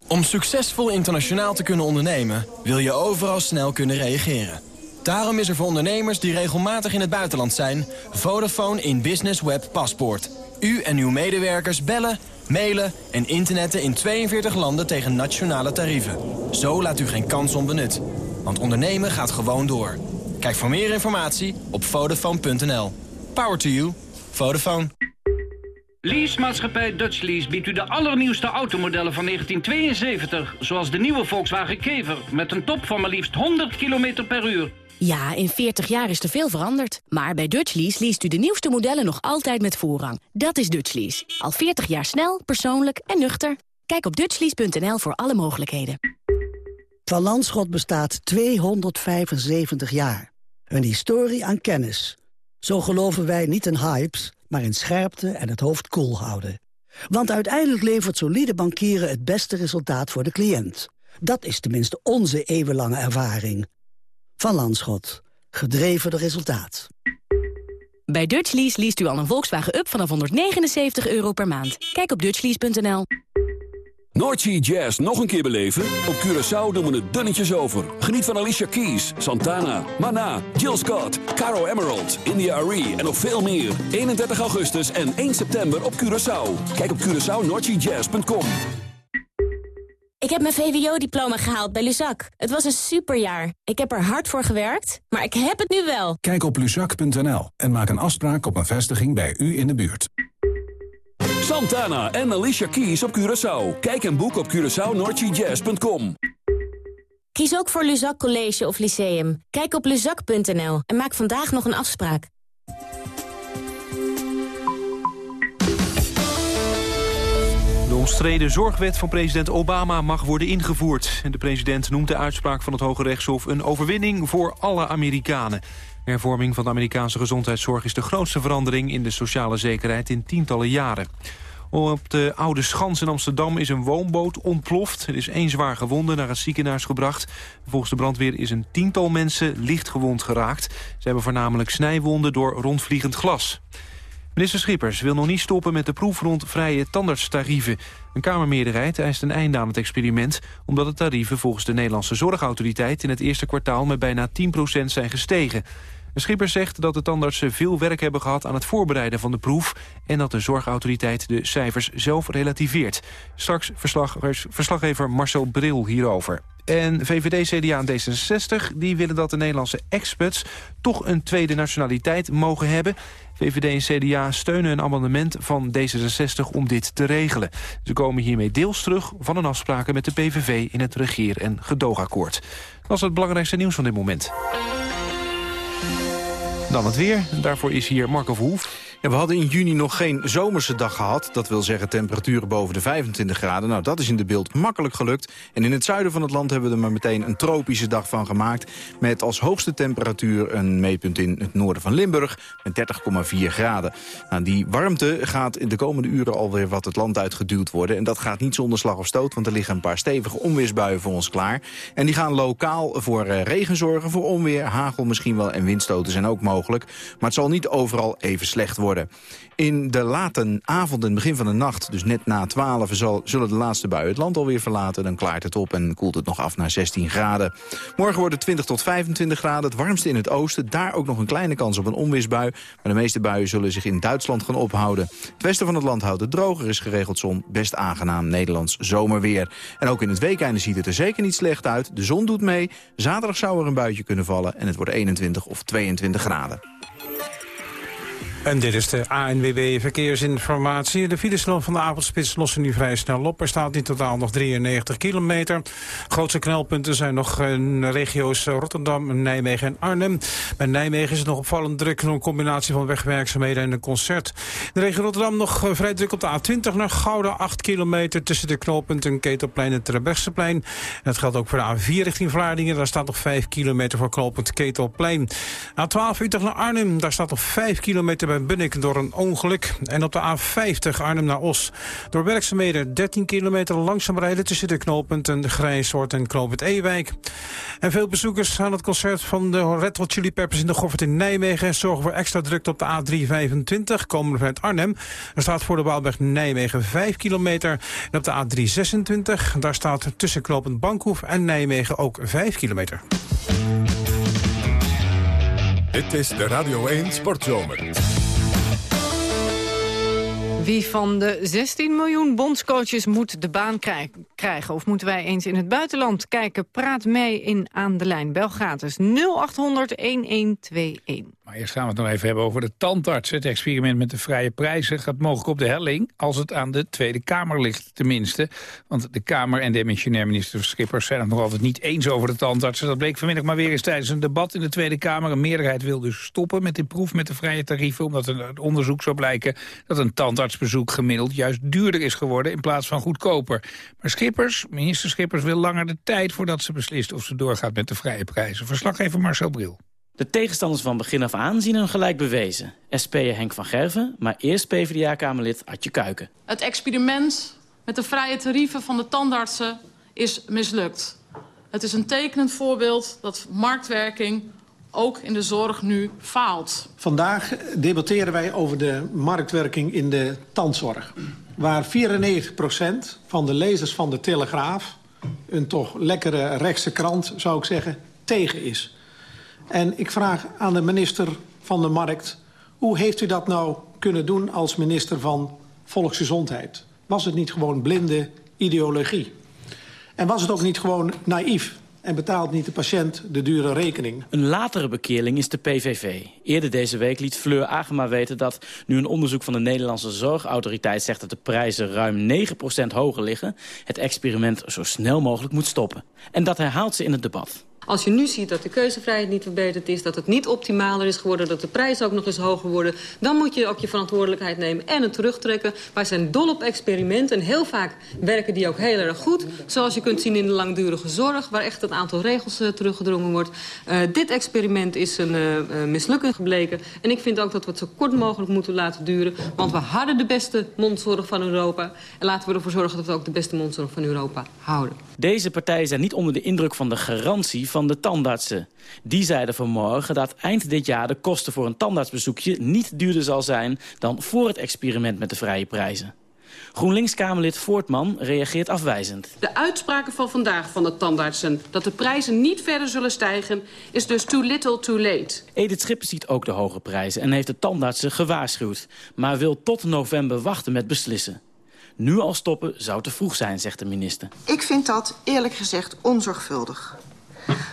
Om succesvol internationaal te kunnen ondernemen... wil je overal snel kunnen reageren. Daarom is er voor ondernemers die regelmatig in het buitenland zijn... Vodafone in Business Web Paspoort. U en uw medewerkers bellen, mailen en internetten in 42 landen tegen nationale tarieven. Zo laat u geen kans onbenut. Want ondernemen gaat gewoon door. Kijk voor meer informatie op Vodafone.nl. Power to you. Vodafone. Leasemaatschappij Dutch Lease biedt u de allernieuwste automodellen van 1972... zoals de nieuwe Volkswagen Kever met een top van maar liefst 100 km per uur. Ja, in 40 jaar is er veel veranderd. Maar bij Dutch Lease leest u de nieuwste modellen nog altijd met voorrang. Dat is Dutch Lease. Al 40 jaar snel, persoonlijk en nuchter. Kijk op dutchlease.nl voor alle mogelijkheden. Van Landschot bestaat 275 jaar. Een historie aan kennis. Zo geloven wij niet in hypes, maar in scherpte en het hoofd koel houden. Want uiteindelijk levert solide bankieren het beste resultaat voor de cliënt. Dat is tenminste onze eeuwenlange ervaring. Van Landschot. Gedreven door resultaat. Bij Dutch Lease leest u al een Volkswagen Up vanaf 179 euro per maand. Kijk op dutchlease.nl. Noordsea Jazz nog een keer beleven? Op Curaçao doen we het dunnetjes over. Geniet van Alicia Keys, Santana, Mana, Jill Scott, Caro Emerald, India Arie en nog veel meer. 31 augustus en 1 september op Curaçao. Kijk op CuraçaoNoordseaJazz.com. Ik heb mijn VWO-diploma gehaald bij Luzak. Het was een superjaar. Ik heb er hard voor gewerkt, maar ik heb het nu wel. Kijk op luzak.nl en maak een afspraak op een vestiging bij u in de buurt. Santana en Alicia Keys op Curaçao. Kijk en boek op CuraçaoNoordseaJazz.com. Kies ook voor Luzak College of Lyceum. Kijk op luzak.nl en maak vandaag nog een afspraak. Omstreden zorgwet van president Obama mag worden ingevoerd. En de president noemt de uitspraak van het Hoge Rechtshof... een overwinning voor alle Amerikanen. De hervorming van de Amerikaanse gezondheidszorg... is de grootste verandering in de sociale zekerheid in tientallen jaren. Op de Oude Schans in Amsterdam is een woonboot ontploft. Er is één zwaar gewonde naar het ziekenhuis gebracht. Volgens de brandweer is een tiental mensen licht gewond geraakt. Ze hebben voornamelijk snijwonden door rondvliegend glas. Minister Schippers wil nog niet stoppen met de proef rond vrije tandartstarieven. Een Kamermeerderheid eist een einde aan het experiment... omdat de tarieven volgens de Nederlandse Zorgautoriteit... in het eerste kwartaal met bijna 10% zijn gestegen. Schippers zegt dat de tandartsen veel werk hebben gehad aan het voorbereiden van de proef... en dat de zorgautoriteit de cijfers zelf relativeert. Straks verslaggever Marcel Bril hierover. En VVD, CDA en D66 die willen dat de Nederlandse expats... toch een tweede nationaliteit mogen hebben. VVD en CDA steunen een amendement van D66 om dit te regelen. Ze komen hiermee deels terug van een afspraken met de PVV... in het regeer- en gedoogakkoord. Dat was het belangrijkste nieuws van dit moment. Dan het weer. Daarvoor is hier Marco Verhoef. We hadden in juni nog geen zomerse dag gehad. Dat wil zeggen temperaturen boven de 25 graden. Nou, dat is in de beeld makkelijk gelukt. En in het zuiden van het land hebben we er maar meteen een tropische dag van gemaakt. Met als hoogste temperatuur een meetpunt in het noorden van Limburg. Met 30,4 graden. Nou, die warmte gaat in de komende uren alweer wat het land uitgeduwd worden. En dat gaat niet zonder slag of stoot. Want er liggen een paar stevige onweersbuien voor ons klaar. En die gaan lokaal voor uh, regen zorgen. Voor onweer, hagel misschien wel en windstoten zijn ook mogelijk. Maar het zal niet overal even slecht worden. In de late avond en begin van de nacht, dus net na 12, zal, zullen de laatste buien het land alweer verlaten. Dan klaart het op en koelt het nog af naar 16 graden. Morgen wordt het 20 tot 25 graden, het warmste in het oosten. Daar ook nog een kleine kans op een onweersbui. Maar de meeste buien zullen zich in Duitsland gaan ophouden. Het westen van het land houdt het droger, is geregeld zon. Best aangenaam Nederlands zomerweer. En ook in het weekende ziet het er zeker niet slecht uit. De zon doet mee. Zaterdag zou er een buitje kunnen vallen en het wordt 21 of 22 graden. En dit is de ANWB Verkeersinformatie. De filesloop van de avondspits lossen nu vrij snel op. Er staat in totaal nog 93 kilometer. Grootste knelpunten zijn nog in regio's Rotterdam, Nijmegen en Arnhem. Bij Nijmegen is het nog opvallend druk... door een combinatie van wegwerkzaamheden en een concert. In de regio Rotterdam nog vrij druk op de A20 naar Gouda. 8 kilometer tussen de knooppunten Ketelplein en Terbrechtseplein. Dat geldt ook voor de A4 richting Vlaardingen. Daar staat nog 5 kilometer voor knooppunt Ketelplein. A12 Utrecht naar Arnhem. Daar staat nog 5 kilometer bij Bunnik door een ongeluk. En op de A50 Arnhem naar Os. Door werkzaamheden 13 kilometer langzaam rijden... tussen de knooppunten Grijshoort en knooppunt Ewijk. En veel bezoekers aan het concert van de Red Hot Chili Peppers... in de Goffert in Nijmegen zorgen voor extra drukte op de A325... komen vanuit Arnhem. Er staat voor de Waalberg Nijmegen 5 kilometer. En op de A326, daar staat tussen knooppunt Bankhoef en Nijmegen ook 5 kilometer. Dit is de Radio 1 Sportzomer. Wie van de 16 miljoen bondscoaches moet de baan krijgen? Of moeten wij eens in het buitenland kijken? Praat mee in Aan de Lijn. Bel gratis 0800 1121. Maar eerst gaan we het nog even hebben over de tandarts. Het experiment met de vrije prijzen gaat mogelijk op de helling... als het aan de Tweede Kamer ligt, tenminste. Want de Kamer en de demissionair minister Schippers... zijn het nog altijd niet eens over de tandartsen. Dat bleek vanmiddag maar weer eens tijdens een debat in de Tweede Kamer. Een meerderheid wil dus stoppen met die proef met de vrije tarieven... omdat er onderzoek zou blijken dat een tandartsbezoek gemiddeld... juist duurder is geworden in plaats van goedkoper. Maar Schippers, minister Schippers, wil langer de tijd... voordat ze beslist of ze doorgaat met de vrije prijzen. Verslaggever Marcel Bril. De tegenstanders van begin af aan zien hun gelijk bewezen. SP'er Henk van Gerven, maar eerst PvdA-kamerlid Adje Kuiken. Het experiment met de vrije tarieven van de tandartsen is mislukt. Het is een tekenend voorbeeld dat marktwerking ook in de zorg nu faalt. Vandaag debatteren wij over de marktwerking in de tandzorg. Waar 94% van de lezers van de Telegraaf... een toch lekkere rechtse krant, zou ik zeggen, tegen is... En ik vraag aan de minister van de Markt... hoe heeft u dat nou kunnen doen als minister van Volksgezondheid? Was het niet gewoon blinde ideologie? En was het ook niet gewoon naïef? En betaalt niet de patiënt de dure rekening? Een latere bekeerling is de PVV. Eerder deze week liet Fleur Agema weten dat... nu een onderzoek van de Nederlandse Zorgautoriteit zegt... dat de prijzen ruim 9% hoger liggen... het experiment zo snel mogelijk moet stoppen. En dat herhaalt ze in het debat. Als je nu ziet dat de keuzevrijheid niet verbeterd is... dat het niet optimaler is geworden, dat de prijzen ook nog eens hoger worden... dan moet je ook je verantwoordelijkheid nemen en het terugtrekken. Wij zijn dol op experimenten en heel vaak werken die ook heel erg goed. Zoals je kunt zien in de langdurige zorg... waar echt een aantal regels uh, teruggedrongen wordt. Uh, dit experiment is een uh, mislukking gebleken. En ik vind ook dat we het zo kort mogelijk moeten laten duren. Want we hadden de beste mondzorg van Europa. En laten we ervoor zorgen dat we ook de beste mondzorg van Europa houden. Deze partijen zijn niet onder de indruk van de garantie van de tandartsen. Die zeiden vanmorgen dat eind dit jaar de kosten voor een tandartsbezoekje niet duurder zal zijn dan voor het experiment met de vrije prijzen. GroenLinks-Kamerlid Voortman reageert afwijzend. De uitspraken van vandaag van de tandartsen... dat de prijzen niet verder zullen stijgen... is dus too little too late. Edith Schippers ziet ook de hoge prijzen... en heeft de tandartsen gewaarschuwd. Maar wil tot november wachten met beslissen. Nu al stoppen zou te vroeg zijn, zegt de minister. Ik vind dat, eerlijk gezegd, onzorgvuldig.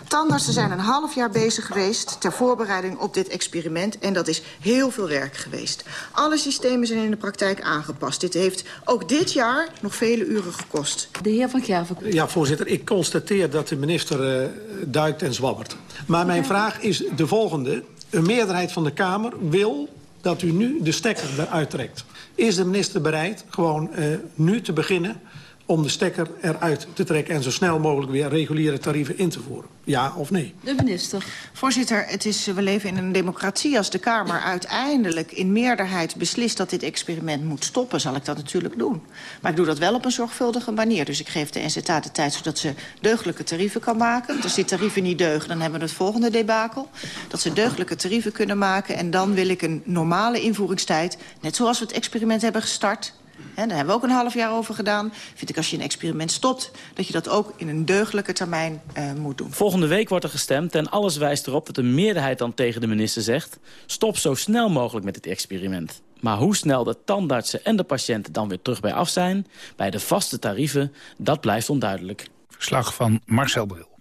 Tandartsen zijn een half jaar bezig geweest ter voorbereiding op dit experiment. En dat is heel veel werk geweest. Alle systemen zijn in de praktijk aangepast. Dit heeft ook dit jaar nog vele uren gekost. De heer Van Gerven. Ja, voorzitter. Ik constateer dat de minister uh, duikt en zwabbert. Maar mijn vraag is de volgende. Een meerderheid van de Kamer wil dat u nu de stekker eruit trekt. Is de minister bereid gewoon uh, nu te beginnen om de stekker eruit te trekken... en zo snel mogelijk weer reguliere tarieven in te voeren? Ja of nee? De minister. Voorzitter, het is, we leven in een democratie. Als de Kamer uiteindelijk in meerderheid beslist dat dit experiment moet stoppen... zal ik dat natuurlijk doen. Maar ik doe dat wel op een zorgvuldige manier. Dus ik geef de NZA de tijd zodat ze deugdelijke tarieven kan maken. Als die tarieven niet deugen, dan hebben we het volgende debakel. Dat ze deugdelijke tarieven kunnen maken. En dan wil ik een normale invoeringstijd... net zoals we het experiment hebben gestart He, daar hebben we ook een half jaar over gedaan. Vind ik als je een experiment stopt... dat je dat ook in een deugdelijke termijn uh, moet doen. Volgende week wordt er gestemd en alles wijst erop... dat de meerderheid dan tegen de minister zegt... stop zo snel mogelijk met het experiment. Maar hoe snel de tandartsen en de patiënten dan weer terug bij af zijn... bij de vaste tarieven, dat blijft onduidelijk. Verslag van Marcel Bril.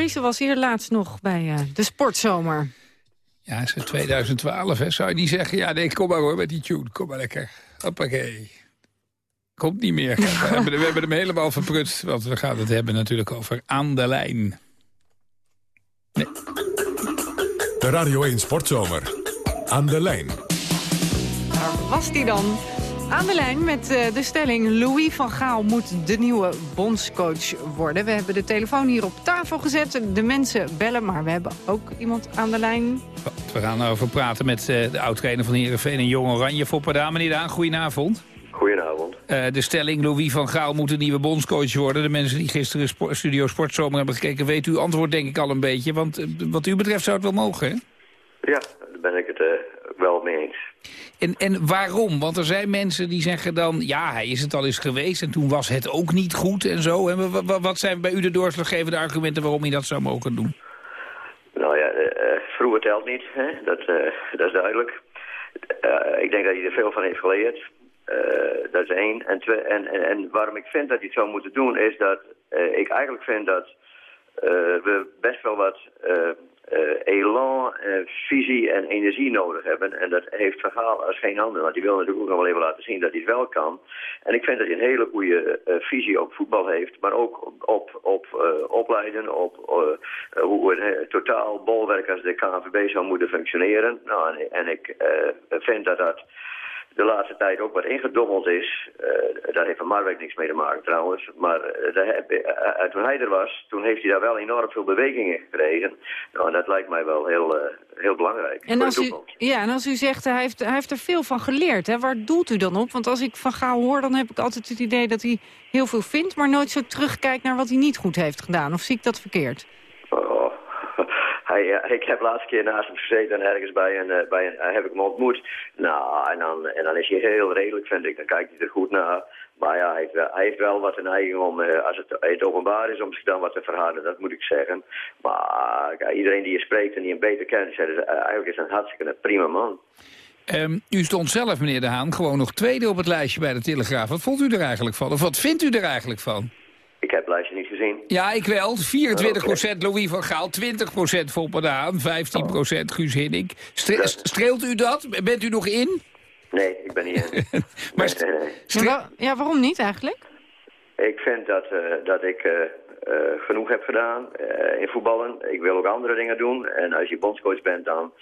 Berry. Ze was hier laatst nog bij uh, de Sportzomer. Ja, is 2012, hè? Zou je niet zeggen, ja nee, kom maar hoor met die tune. Kom maar lekker. Hoppakee. Komt niet meer. We hebben, we hebben hem helemaal verprutst. Want we gaan het hebben natuurlijk over Aan de Lijn. Nee. De Radio 1 Sportzomer. Aan de Lijn. Daar was die dan. Aan de lijn met uh, de stelling... Louis van Gaal moet de nieuwe bondscoach worden. We hebben de telefoon hier op tafel gezet. De mensen bellen, maar we hebben ook iemand aan de lijn. We gaan over praten met uh, de oud-trainer van Heerenveen en Jong Oranje. Fopper Daan, meneer Daan, goedenavond. Goedenavond. Uh, de stelling Louis van Gaal moet de nieuwe bondscoach worden. De mensen die gisteren Studio Sportzomer hebben gekeken... weten uw antwoord denk ik al een beetje. Want wat u betreft zou het wel mogen, hè? Ja, daar ben ik het wel mee eens. En, en waarom? Want er zijn mensen die zeggen dan... ja, hij is het al eens geweest en toen was het ook niet goed en zo. En wat zijn bij u de doorslaggevende argumenten waarom hij dat zou mogen doen? Nou ja, uh, vroeger telt niet. Hè? Dat, uh, dat is duidelijk. Uh, ik denk dat hij er veel van heeft geleerd. dat is één. En, twee, en, en, en, waarom ik vind dat hij het zou moeten doen... is dat ik eigenlijk vind dat we best wel wat elan, uh, visie en energie nodig hebben. En dat heeft verhaal als geen ander. Want die wil natuurlijk ook nog wel even laten zien dat hij het wel kan. En ik vind dat hij een hele goede uh, visie op voetbal heeft. Maar ook op, op, op opleiden, op hoe een totaal bolwerk als de KNVB zou moeten functioneren. Nou, en ik vind dat dat de laatste tijd ook wat ingedommeld is. Uh, daar heeft Van Marwijk niks mee te maken trouwens. Maar uh, uh, toen hij er was, toen heeft hij daar wel enorm veel bewegingen gekregen. Nou, en dat lijkt mij wel heel, heel belangrijk en als u, Ja, en als u zegt, hij heeft, hij heeft er veel van geleerd. Hè? Waar doelt u dan op? Want als ik Van Gaal hoor, dan heb ik altijd het idee dat hij heel veel vindt... maar nooit zo terugkijkt naar wat hij niet goed heeft gedaan. Of zie ik dat verkeerd? Oh, hij, uh, ik heb laatste keer naast hem gezeten en ergens bij een, uh, bij een uh, heb ik hem ontmoet. Nou, en dan, en dan is hij heel redelijk, vind ik. Dan kijkt hij er goed naar. Maar ja, hij heeft wel, hij heeft wel wat een neiging om, als het, openbaar is, om zich dan wat te verharden. Dat moet ik zeggen. Maar iedereen die je spreekt en die hem beter kent, eigenlijk is hij een hartstikke prima man. Um, u stond zelf, meneer De Haan, gewoon nog tweede op het lijstje bij de Telegraaf. Wat vond u er eigenlijk van? Of wat vindt u er eigenlijk van? Ik heb het lijstje niet gezien. Ja, ik wel. 24 okay. Louis van Gaal, 20% Foppe Daan, 15 oh. Guus Hiddink. Stre streelt u dat? Bent u nog in? Nee, ik ben niet in. maar nee, nee, nee. Ja, ja, waarom niet eigenlijk? Ik vind dat, uh, dat ik uh, uh, genoeg heb gedaan in voetballen. Ik wil ook andere dingen doen. En als je bondscoach bent, dan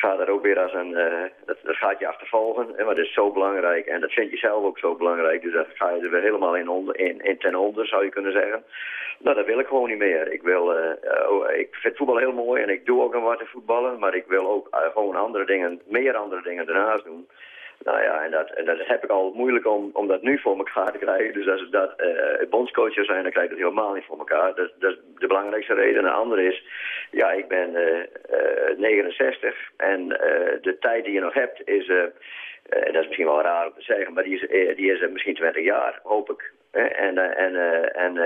ga daar ook weer als een, uh, dat, dat gaat je achtervolgen. Hè, maar dat is zo belangrijk en dat vind je zelf ook zo belangrijk. Dus daar ga je er weer helemaal in, onder, in, in ten onder, zou je kunnen zeggen. Nou, dat wil ik gewoon niet meer. Ik, wil, uh, uh, ik vind voetbal heel mooi en ik doe ook een wat voetballen. Maar ik wil ook gewoon andere dingen, meer andere dingen ernaast doen. Nou ja, en dat, en dat heb ik al moeilijk om, om dat nu voor elkaar te krijgen. Dus als dat uh, bondscoach zou zijn, dan krijg ik het helemaal niet voor elkaar. Dat, dat is de belangrijkste reden. En de andere is, ja, ik ben uh, uh, 69 en de tijd die je nog hebt is, en dat is misschien wel raar om te zeggen, maar die is, die is misschien 20 jaar, hoop ik. En, en, en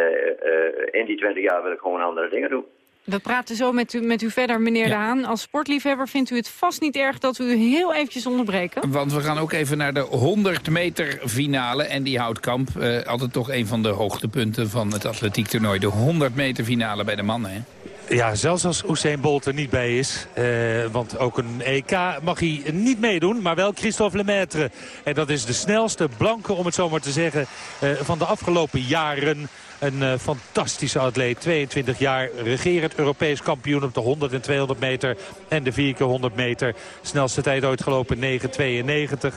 in die 20 jaar wil ik gewoon andere dingen doen. We praten zo met u, met u verder, meneer ja. De Haan. Als sportliefhebber vindt u het vast niet erg dat we u heel eventjes onderbreken? Want we gaan ook even naar de 100 meter finale. En die Houtkamp, uh, altijd toch een van de hoogtepunten van het atletiektoernooi. De 100 meter finale bij de mannen, hè? Ja, zelfs als Usain Bolt er niet bij is. Uh, want ook een EK mag hij niet meedoen. Maar wel Christophe Lemaitre. En dat is de snelste blanke, om het zo maar te zeggen, uh, van de afgelopen jaren. Een uh, fantastische atleet, 22 jaar, regerend Europees kampioen op de 100 en 200 meter en de 4 keer 100 meter. Snelste tijd ooit gelopen 9,92.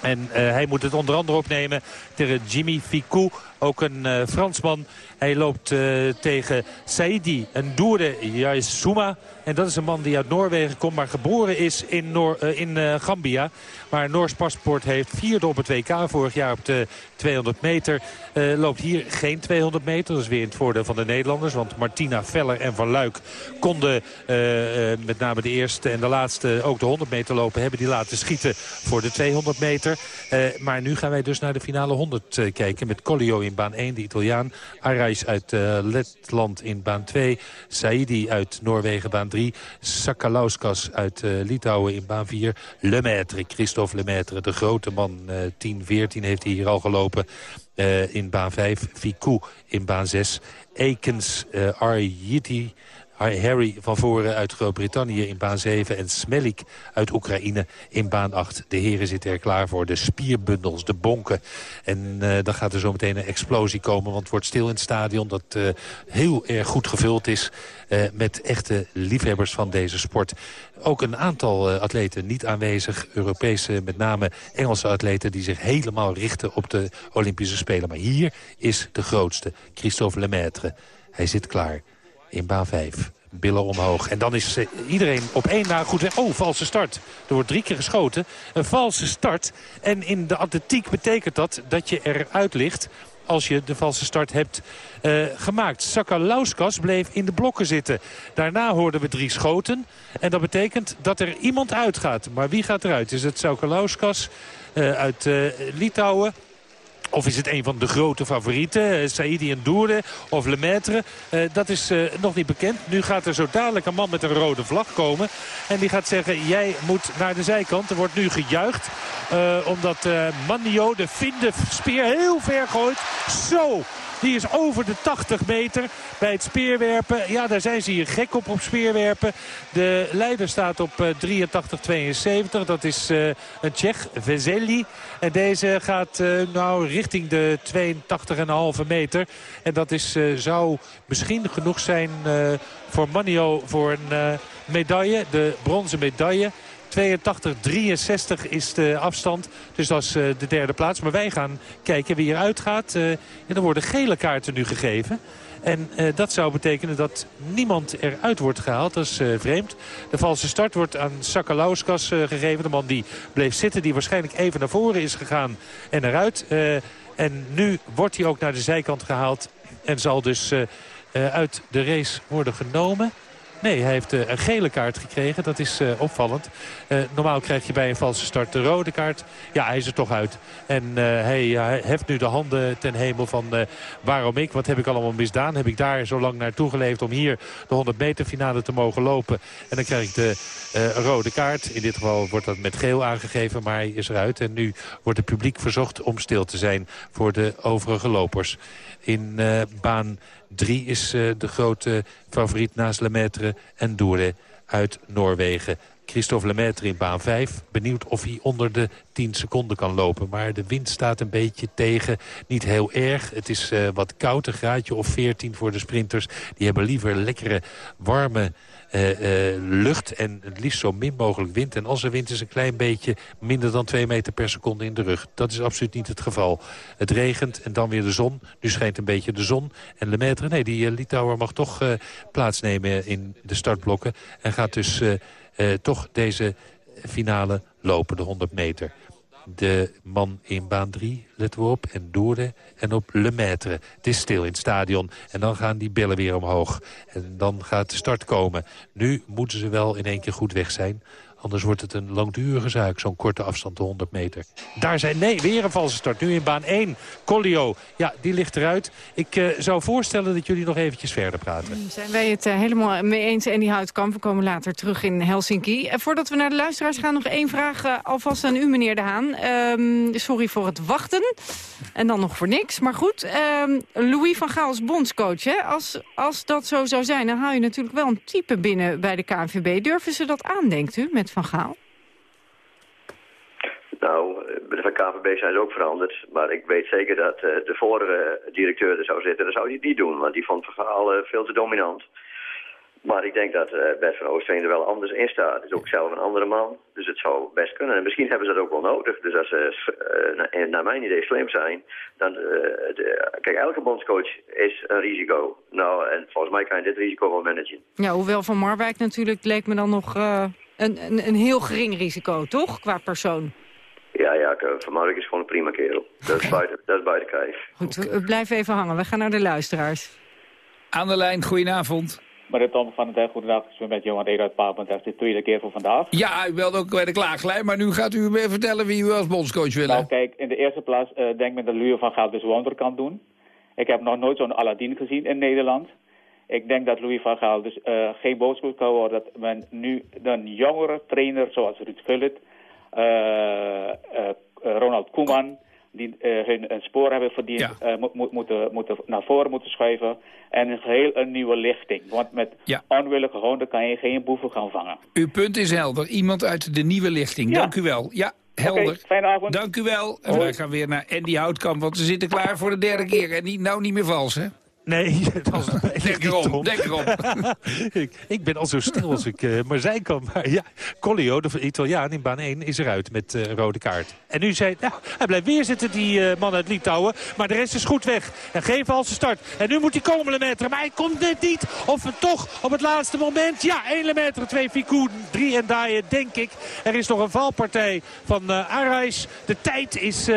En uh, hij moet het onder andere opnemen tegen Jimmy Ficou, ook een uh, Fransman. Hij loopt uh, tegen Saidi Ndoure Jaisuma. En dat is een man die uit Noorwegen komt, maar geboren is in, Noor, uh, in Gambia. Maar een Noors paspoort heeft. Vierde op het WK vorig jaar op de 200 meter. Loopt hier geen 200 meter. Dat is weer in het voordeel van de Nederlanders. Want Martina Veller en Van Luik konden met name de eerste en de laatste ook de 100 meter lopen. Hebben die laten schieten voor de 200 meter. meter. maar nu gaan wij dus naar de finale 100 kijken. Met Collio in baan 1, de Italiaan. Arais uit Letland in baan 2. Saidi uit Noorwegen baan 3. Sakalauskas uit Litouwen in baan 4. Lemaitre, Christophe Lemaitre, de grote man. 10, 14 heeft hij hier al gelopen. Uh, in baan 5, Ficou in baan 6. Ekens, uh, Arjiti, Harry van voren uit Groot-Brittannië in baan 7... en Smelik uit Oekraïne in baan 8. De heren zitten er klaar voor, de spierbundels, de bonken. En uh, dan gaat er zo meteen een explosie komen... want het wordt stil in het stadion dat uh, heel erg goed gevuld is... Uh, met echte liefhebbers van deze sport. Ook een aantal atleten niet aanwezig. Europese, met name Engelse atleten... die zich helemaal richten op de Olympische Spelen. Maar hier is de grootste, Christophe Lemaitre. Hij zit klaar in baan 5. Billen omhoog. En dan is uh, iedereen op één na goed. Oh, valse start. Er wordt drie keer geschoten. Een valse start. En in de atletiek betekent dat dat je eruit ligt als je de valse start hebt uh, gemaakt. Sakalauskas bleef in de blokken zitten. Daarna hoorden we drie schoten. En dat betekent dat er iemand uitgaat. Maar wie gaat eruit? Is het Sakalauskas uh, uit uh, Litouwen? Of is het een van de grote favorieten? Uh, Saidi en Doerde of Lemaitre? Uh, dat is uh, nog niet bekend. Nu gaat er zo dadelijk een man met een rode vlag komen. En die gaat zeggen, jij moet naar de zijkant. Er wordt nu gejuicht. omdat Manio, de Finde speer, heel ver gooit. Zo, die is over de 80 meter bij het speerwerpen. Ja, daar zijn ze hier gek op op speerwerpen. De leider staat op 83-72. Dat is uh, een Tsjech, Vezeli. En deze gaat uh, nou richting de 82,5 meter. En dat is, zou misschien genoeg zijn voor Manio voor een medaille. De bronzen medaille. 82-63 is de afstand. Dus dat is uh, de derde plaats. Maar wij gaan kijken wie eruit gaat. Uh, en er worden gele kaarten nu gegeven. En uh, dat zou betekenen dat niemand eruit wordt gehaald. Dat is vreemd. De valse start wordt aan Sakalauskas gegeven. De man die bleef zitten. Die waarschijnlijk even naar voren is gegaan en eruit. en nu wordt hij ook naar de zijkant gehaald. En zal dus uit de race worden genomen. Nee, hij heeft uh, een gele kaart gekregen. Dat is uh, opvallend. Uh, normaal krijg je bij een valse start de rode kaart. Ja, hij is er toch uit. En hij heft nu de handen ten hemel van waarom ik? Wat heb ik allemaal misdaan? Heb ik daar zo lang naartoe geleefd om hier de 100 meter finale te mogen lopen? En dan krijg ik de rode kaart. In dit geval wordt dat met geel aangegeven, maar hij is eruit. En nu wordt het publiek verzocht om stil te zijn voor de overige lopers. In baan 3 is uh, de grote favoriet naast Lemaitre en Doere uit Noorwegen. Christophe Lemaitre in baan 5. Benieuwd of hij onder de 10 seconden kan lopen. Maar de wind staat een beetje tegen. Niet heel erg. Het is uh, wat koud, een graadje of 14 voor de sprinters. Die hebben liever lekkere, warme uh, uh, lucht en het liefst zo min mogelijk wind. En als er wind is een klein beetje minder dan 2 meter per seconde in de rug. Dat is absoluut niet het geval. Het regent en dan weer de zon. Nu schijnt een beetje de zon. En Lemaitre, nee, die uh, Litouwer mag toch plaatsnemen in de startblokken. En gaat dus toch deze finale lopen, de 100 meter de man in baan 3, let we op, en Doerde en op Le Maître. Het is stil in het stadion en dan gaan die billen weer omhoog. En dan gaat de start komen. Nu moeten ze wel in één keer goed weg zijn. Anders wordt het een langdurige zaak, zo'n korte afstand de 100 meter. Daar zijn, nee, weer een valse start. Nu in baan 1, Collio. Ja, die ligt eruit. Ik uh, zou voorstellen dat jullie nog eventjes verder praten. Zijn wij het uh, helemaal mee eens, Andy Houtkamp. We komen later terug in Helsinki. Uh, voordat we naar de luisteraars gaan, nog één vraag alvast aan u, meneer De Haan. Um, sorry voor het wachten. En dan nog voor niks. Maar goed, um, Louis van Gaal is bondscoach. Hè? Als, als dat zo zou zijn, dan haal je natuurlijk wel een type binnen bij de KNVB. Durven ze dat aan, denkt u, met van Gaal? Nou, bij de KVB zijn ze ook veranderd. Maar ik weet zeker dat uh, de vorige directeur er zou zitten. Dan zou hij die doen, want die vond Van Gaal uh, veel te dominant. Maar ik denk dat uh, Bert van Oostveen er wel anders in staat. Het is ook zelf een andere man, dus het zou best kunnen. En misschien hebben ze dat ook wel nodig. Dus als ze, uh, naar mijn idee, slim zijn... dan, de, kijk, elke bondscoach is een risico. Nou, en volgens mij kan je dit risico wel managen. Ja, hoewel Van Marwijk natuurlijk leek me dan nog een, een, een heel gering risico, toch? Qua persoon. Ja, ja, Van Marwijk is gewoon een prima kerel. Dat is buiten, dat is buiten kijf. Goed, we blijven even hangen. We gaan naar de luisteraars. Aan de lijn, goedenavond. Meneer Tom van den goedendag. Ik ben met Johan Eder uit Paapend. Dat is de tweede keer voor vandaag. Ja, u belde ook bij de klaaglijn, maar nu gaat u me vertellen wie u als bondscoach wil. Nou kijk, in de eerste plaats uh, denk men dat Luur van Gaal dus wonder kan doen. Ik heb nog nooit zo'n Aladdin gezien in Nederland. Ik denk dat Louis van Gaal dus uh, geen boodschap kan worden dat men nu een jongere trainer zoals Ruud Gullit, uh, Ronald Koeman, die hun een spoor hebben verdiend, moet, moeten, moeten naar voren moeten schuiven. En een heel een nieuwe lichting. Want met ja. onwillige honden kan je geen boeven gaan vangen. Uw punt is helder. Iemand uit de nieuwe lichting. Dank u wel. Ja, helder. Okay, fijne avond. Dank u wel. En wij gaan weer naar Andy Houtkamp, want ze zitten klaar voor de derde keer. En niet, nou niet meer vals, hè? Nee, dat denk erom, denk erom. ik, ik, ben al zo stil als ik uh, maar zijn kan. Maar ja, Collio, de Italiaan in baan 1, is eruit met uh, rode kaart. En nu zei nou, hij blijft weer zitten, die uh, man uit Litouwen. Maar de rest is goed weg. En geen valse start. En nu moet hij komen, Lemaitre. Maar hij komt net niet. Of het toch op het laatste moment. Ja, 1 Lemaitre, 2 Ficou, 3 en Daaien, denk ik. Er is nog een valpartij van Arais. De tijd is 10.09.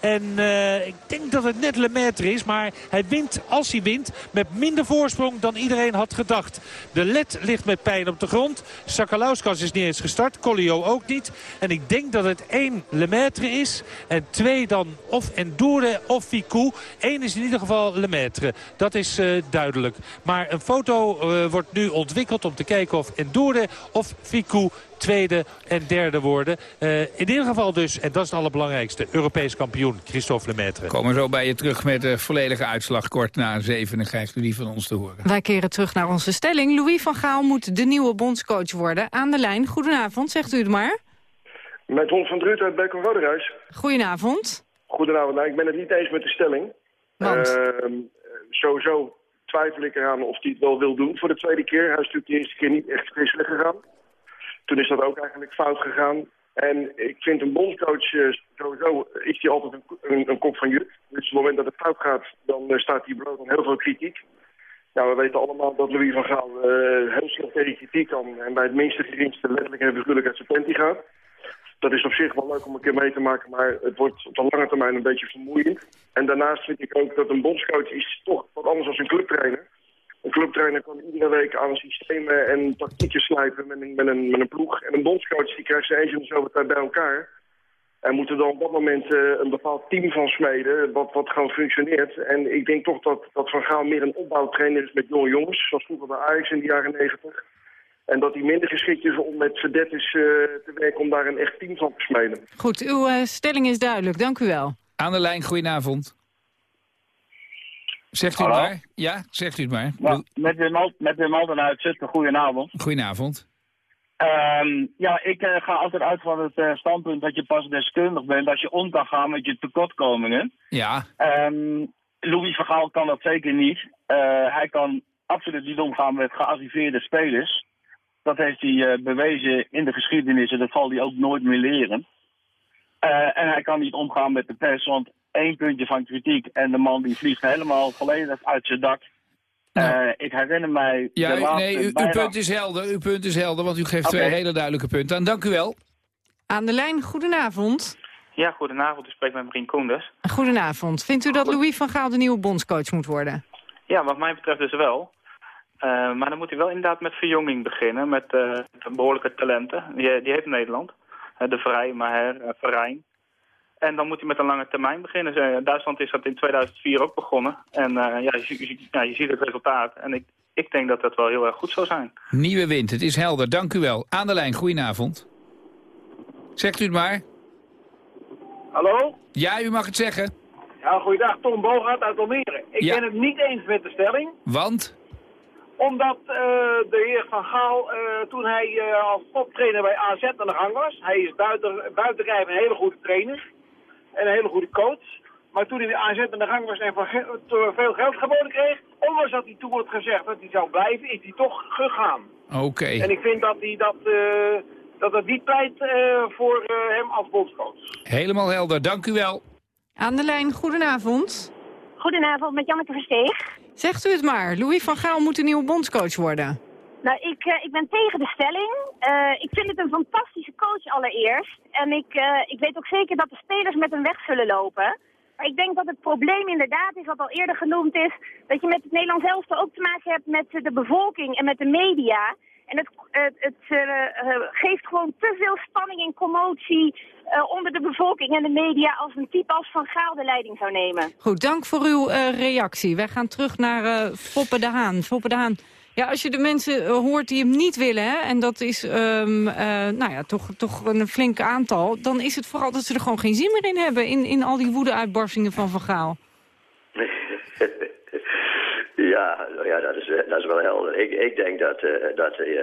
En uh, ik denk dat het net Lemaitre is. Maar hij wint, als hij wint, met minder voorsprong dan iedereen had gedacht. De led ligt met pijn op de grond. Sakalauskas is niet eens gestart. Collio ook niet. En ik denk dat het één Lemaitre is. En twee dan of Endure of Ficou. Eén is in ieder geval Lemaitre. Dat is uh, duidelijk. Maar een foto uh, wordt nu ontwikkeld om te kijken of Endure of Ficou tweede en derde worden. Uh, in ieder geval dus, en dat is het allerbelangrijkste, Europees kampioen Christophe Lemaitre. Komen zo bij je terug met de volledige uitslag kort na zeven. Dan krijgt u die van ons te horen. Wij keren terug naar onze stelling. Louis van Gaal moet de nieuwe bondscoach worden. Aan de lijn, goedenavond, zegt u het maar. Met Ron van Druut uit Beek Roderijs. Goedenavond. Goedenavond. Nou, ik ben het niet eens met de stelling. Want? Uh, sowieso twijfel ik eraan of hij het wel wil doen voor de tweede keer. Hij is natuurlijk de eerste keer niet echt christelijk gegaan. Toen is dat ook eigenlijk fout gegaan. En ik vind een bondscoach, uh, sowieso is hij altijd een, een, kop van jut. Dus op het moment dat het fout gaat, dan uh, staat hij bloot aan heel veel kritiek. Nou, we weten allemaal dat Louis van Gaal uh, heel slecht tegen kritiek kan. En bij het minste geringste letterlijk en figuurlijk uit zijn panty gaat. Dat is op zich wel leuk om een keer mee te maken, maar het wordt op de lange termijn een beetje vermoeiend. En daarnaast vind ik ook dat een bondscoach is toch wat anders dan een clubtrainer een clubtrainer kan iedere week aan systemen en tactieken slijpen met een, met een, met een ploeg. En een bondscoach die krijgt ze eens de zoveel tijd bij elkaar. En moet er dan op dat moment uh, een bepaald team van smeden, wat, wat gewoon functioneert. En ik denk toch dat, dat Van Gaal meer een opbouwtrainer is met jonge jongens, zoals vroeger bij Ajax in de jaren negentig. En dat hij minder geschikt is om met verdetters uh, te werken om daar een echt team van te smeden. Goed, uw uh, stelling is duidelijk. Dank u wel. Aan de lijn, goedenavond. Zegt u het maar. Ja, zegt u het maar. Nou, met Wim, met Wim Alden uit Zutphen, goedenavond. Goedenavond. Um, ja, ik uh, ga altijd uit van het uh, standpunt dat je pas deskundig bent als je om kan gaan met je tekortkomingen. Ja. Um, Louis Vergaal kan dat zeker niet. Uh, hij kan absoluut niet omgaan met gearriveerde spelers. Dat heeft hij bewezen in de geschiedenis en dat zal hij ook nooit meer leren. en hij kan niet omgaan met de pers, want één puntje van kritiek en de man die vliegt helemaal volledig uit zijn dak. Uh, ik herinner mij... Ja, nee, u, uw punt is helder, uw punt is helder, want u geeft okay. twee hele duidelijke punten aan. Dank u wel. Aan de lijn, goedenavond. Ja, goedenavond. Ik spreek met Marien Koenders. Goedenavond. Vindt u dat Louis van Gaal de nieuwe bondscoach moet worden? Ja, wat mij betreft dus wel. Uh, maar dan moet hij wel inderdaad met verjonging beginnen, met uh, behoorlijke talenten. Die, die heeft Nederland. de Vrij, Maher, Verijn. En dan moet hij met een lange termijn beginnen. Duitsland is dat in 2004 ook begonnen. En uh, ja, je, ja, je, ziet het resultaat. En ik, ik denk dat dat wel heel erg goed zou zijn. Nieuwe wind, het is helder. Dank u wel. Aan de lijn, goedenavond. Zegt u het maar. Hallo? Ja, u mag het zeggen. Ja, goeiedag. Tom Bogaert uit Almere. Ik ja. ben het niet eens met de stelling. Want? Omdat uh, de heer Van Gaal, uh, toen hij uh, als toptrainer bij AZ aan de gang was... hij is buiten, buiten een hele goede trainer en een hele goede coach. Maar toen hij de AZ aan de gang was en van veel geld geboden kreeg, ondanks dat hij toen wordt gezegd dat hij zou blijven, is hij toch gegaan. Oké. Okay. En ik vind dat hij dat, uh, dat het niet pleit uh, voor uh, hem als bondscoach. Helemaal helder, dank u wel. Aan de lijn, goedenavond. Goedenavond, met Janneke Versteeg. Zegt u het maar, Louis van Gaal moet een nieuwe bondscoach worden. Nou, ik, uh, ik ben tegen de stelling. Uh, ik vind het een fantastische coach allereerst. En ik, uh, ik weet ook zeker dat de spelers met hem weg zullen lopen. Maar ik denk dat het probleem inderdaad is, wat al eerder genoemd is... dat je met het Nederlands elftal ook te maken hebt met de bevolking en met de media... En het, het, geeft gewoon te veel spanning en commotie onder de bevolking en de media als een type als Van Gaal de leiding zou nemen. Goed, dank voor uw reactie. Wij gaan terug naar Foppe de Haan. Foppe de Haan, ja, als je de mensen hoort die hem niet willen, en dat is um, nou ja, toch, toch een flink aantal... dan is het vooral dat ze er gewoon geen zin meer in hebben... in, in al die woede-uitbarstingen van Van Gaal. Ja, ja dat, is, dat is wel helder. Ik, ik denk dat, uh, dat, uh,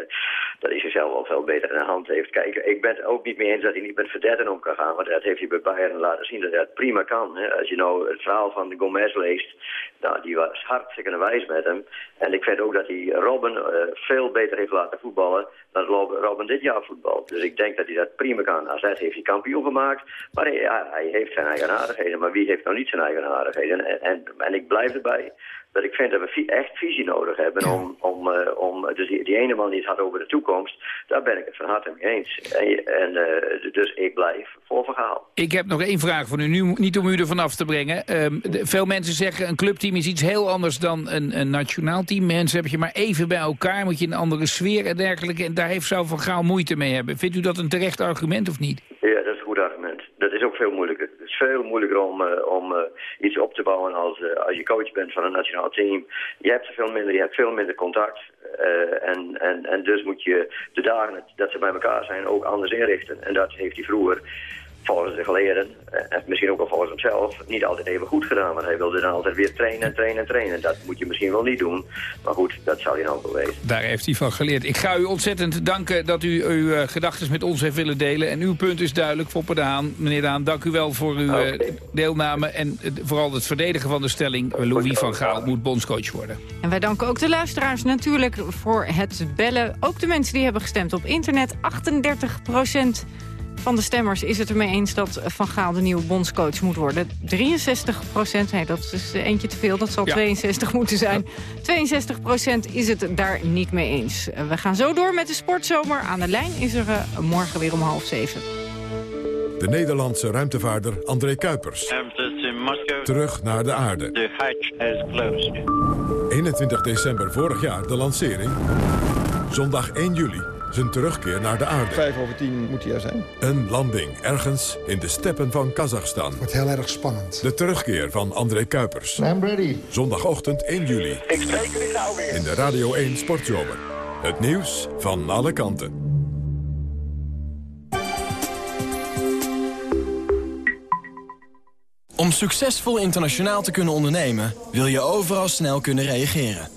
dat hij zichzelf wel veel beter in de hand heeft. Kijk, ik ben het ook niet mee eens dat hij niet met verdetten om kan gaan. Want dat heeft hij bij Bayern laten zien dat dat prima kan. Hè. Als je nou het verhaal van Gomez leest, nou, die was hartstikke wijs met hem. En ik vind ook dat hij Robben uh, veel beter heeft laten voetballen dan Robben dit jaar voetbalt. Dus ik denk dat hij dat prima kan. AZ heeft hij kampioen gemaakt, maar hij, ja, hij heeft zijn eigenaardigheden. Maar wie heeft nou niet zijn eigenaardigheden? En, en, en ik blijf erbij dat ik vind dat we echt visie nodig hebben om, om, uh, om dus die, die, ene man die het had over de toekomst, daar ben ik het van harte mee eens. En, en uh, dus ik blijf voor verhaal. Ik heb nog één vraag voor u, nu, niet om u ervan af te brengen. Um, de, veel mensen zeggen een clubteam is iets heel anders dan een, een nationaal team. Mensen heb je maar even bij elkaar, moet je een andere sfeer en dergelijke. En daar heeft zou Van Gaal moeite mee hebben. Vindt u dat een terecht argument of niet? Ja, dat is een goed argument. Dat is ook veel moeilijker. Het is veel moeilijker om, uh, om uh, iets op te bouwen als, uh, als je coach bent van een nationaal team. Je hebt veel minder, je hebt veel minder contact. en, en, en dus moet je de dagen dat ze bij elkaar zijn ook anders inrichten. En dat heeft hij vroeger volgens de geleden, en misschien ook al volgens hemzelf, niet altijd even goed gedaan. Want hij wilde dan altijd weer trainen en trainen en trainen. Dat moet je misschien wel niet doen. Maar goed, dat zou hij nou wel weten. Daar heeft hij van geleerd. Ik ga u ontzettend danken dat u uw uh, gedachten met ons heeft willen delen. En uw punt is duidelijk, Foppe Daan. Meneer Daan, dank u wel voor uw okay. uh, deelname. En uh, vooral het verdedigen van de stelling. Louis van Gaal moet bondscoach worden. En wij danken ook de luisteraars natuurlijk voor het bellen. Ook de mensen die hebben gestemd op internet. 38 procent van de stemmers is het ermee eens dat Van Gaal de nieuwe bondscoach moet worden. 63 procent, nee, dat is eentje te veel, dat zal ja. 62 moeten zijn. Ja. 62 procent is het daar niet mee eens. We gaan zo door met de sportzomer. Aan de lijn is er uh, morgen weer om half zeven. De Nederlandse ruimtevaarder André Kuipers. Terug naar de aarde. The hatch has closed. 21 december vorig jaar de lancering. Zondag 1 juli zijn terugkeer naar de aarde. Vijf over tien moet hij er zijn. Een landing ergens in de steppen van Kazachstan. Wordt heel erg spannend. De terugkeer van André Kuipers. I'm ready. Zondagochtend 1 juli. Ik spreek u nou weer. In de Radio 1 Sportzomer. Het nieuws van alle kanten. Om succesvol internationaal te kunnen ondernemen... wil je overal snel kunnen reageren.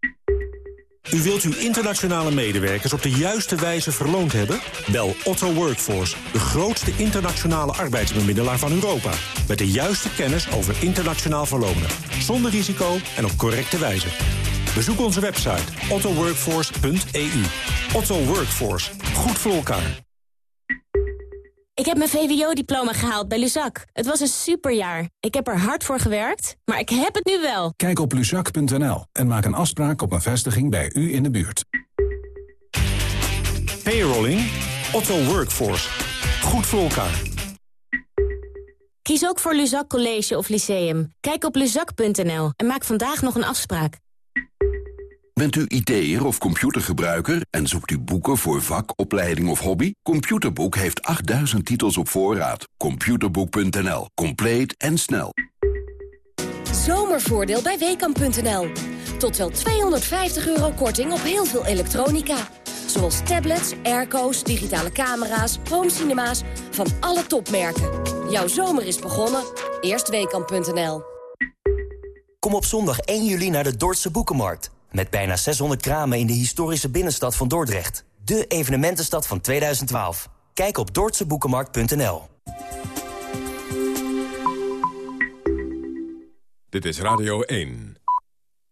U wilt uw internationale medewerkers op de juiste wijze verloond hebben? Bel Otto Workforce, de grootste internationale arbeidsbemiddelaar van Europa. Met de juiste kennis over internationaal verlonen. Zonder risico en op correcte wijze. Bezoek onze website ottoworkforce.eu. Otto Workforce. Goed voor elkaar. Ik heb mijn VWO-diploma gehaald bij Luzak. Het was een superjaar. Ik heb er hard voor gewerkt, maar ik heb het nu wel. Kijk op luzak.nl en maak een afspraak op een vestiging bij u in de buurt. Payrolling. Otto Workforce. Goed voor elkaar. Kies ook voor Luzak College of Lyceum. Kijk op luzak.nl en maak vandaag nog een afspraak. Bent u IT'er of computergebruiker en zoekt u boeken voor vak, opleiding of hobby? Computerboek heeft 8000 titels op voorraad. Computerboek.nl. Compleet en snel. Zomervoordeel bij Weekamp.nl. Tot wel 250 euro korting op heel veel elektronica. Zoals tablets, airco's, digitale camera's, homecinema's van alle topmerken. Jouw zomer is begonnen. Eerst Weekamp.nl. Kom op zondag 1 juli naar de Dordtse Boekenmarkt. Met bijna 600 kramen in de historische binnenstad van Dordrecht. De evenementenstad van 2012. Kijk op dordtseboekenmarkt.nl. Dit is Radio 1.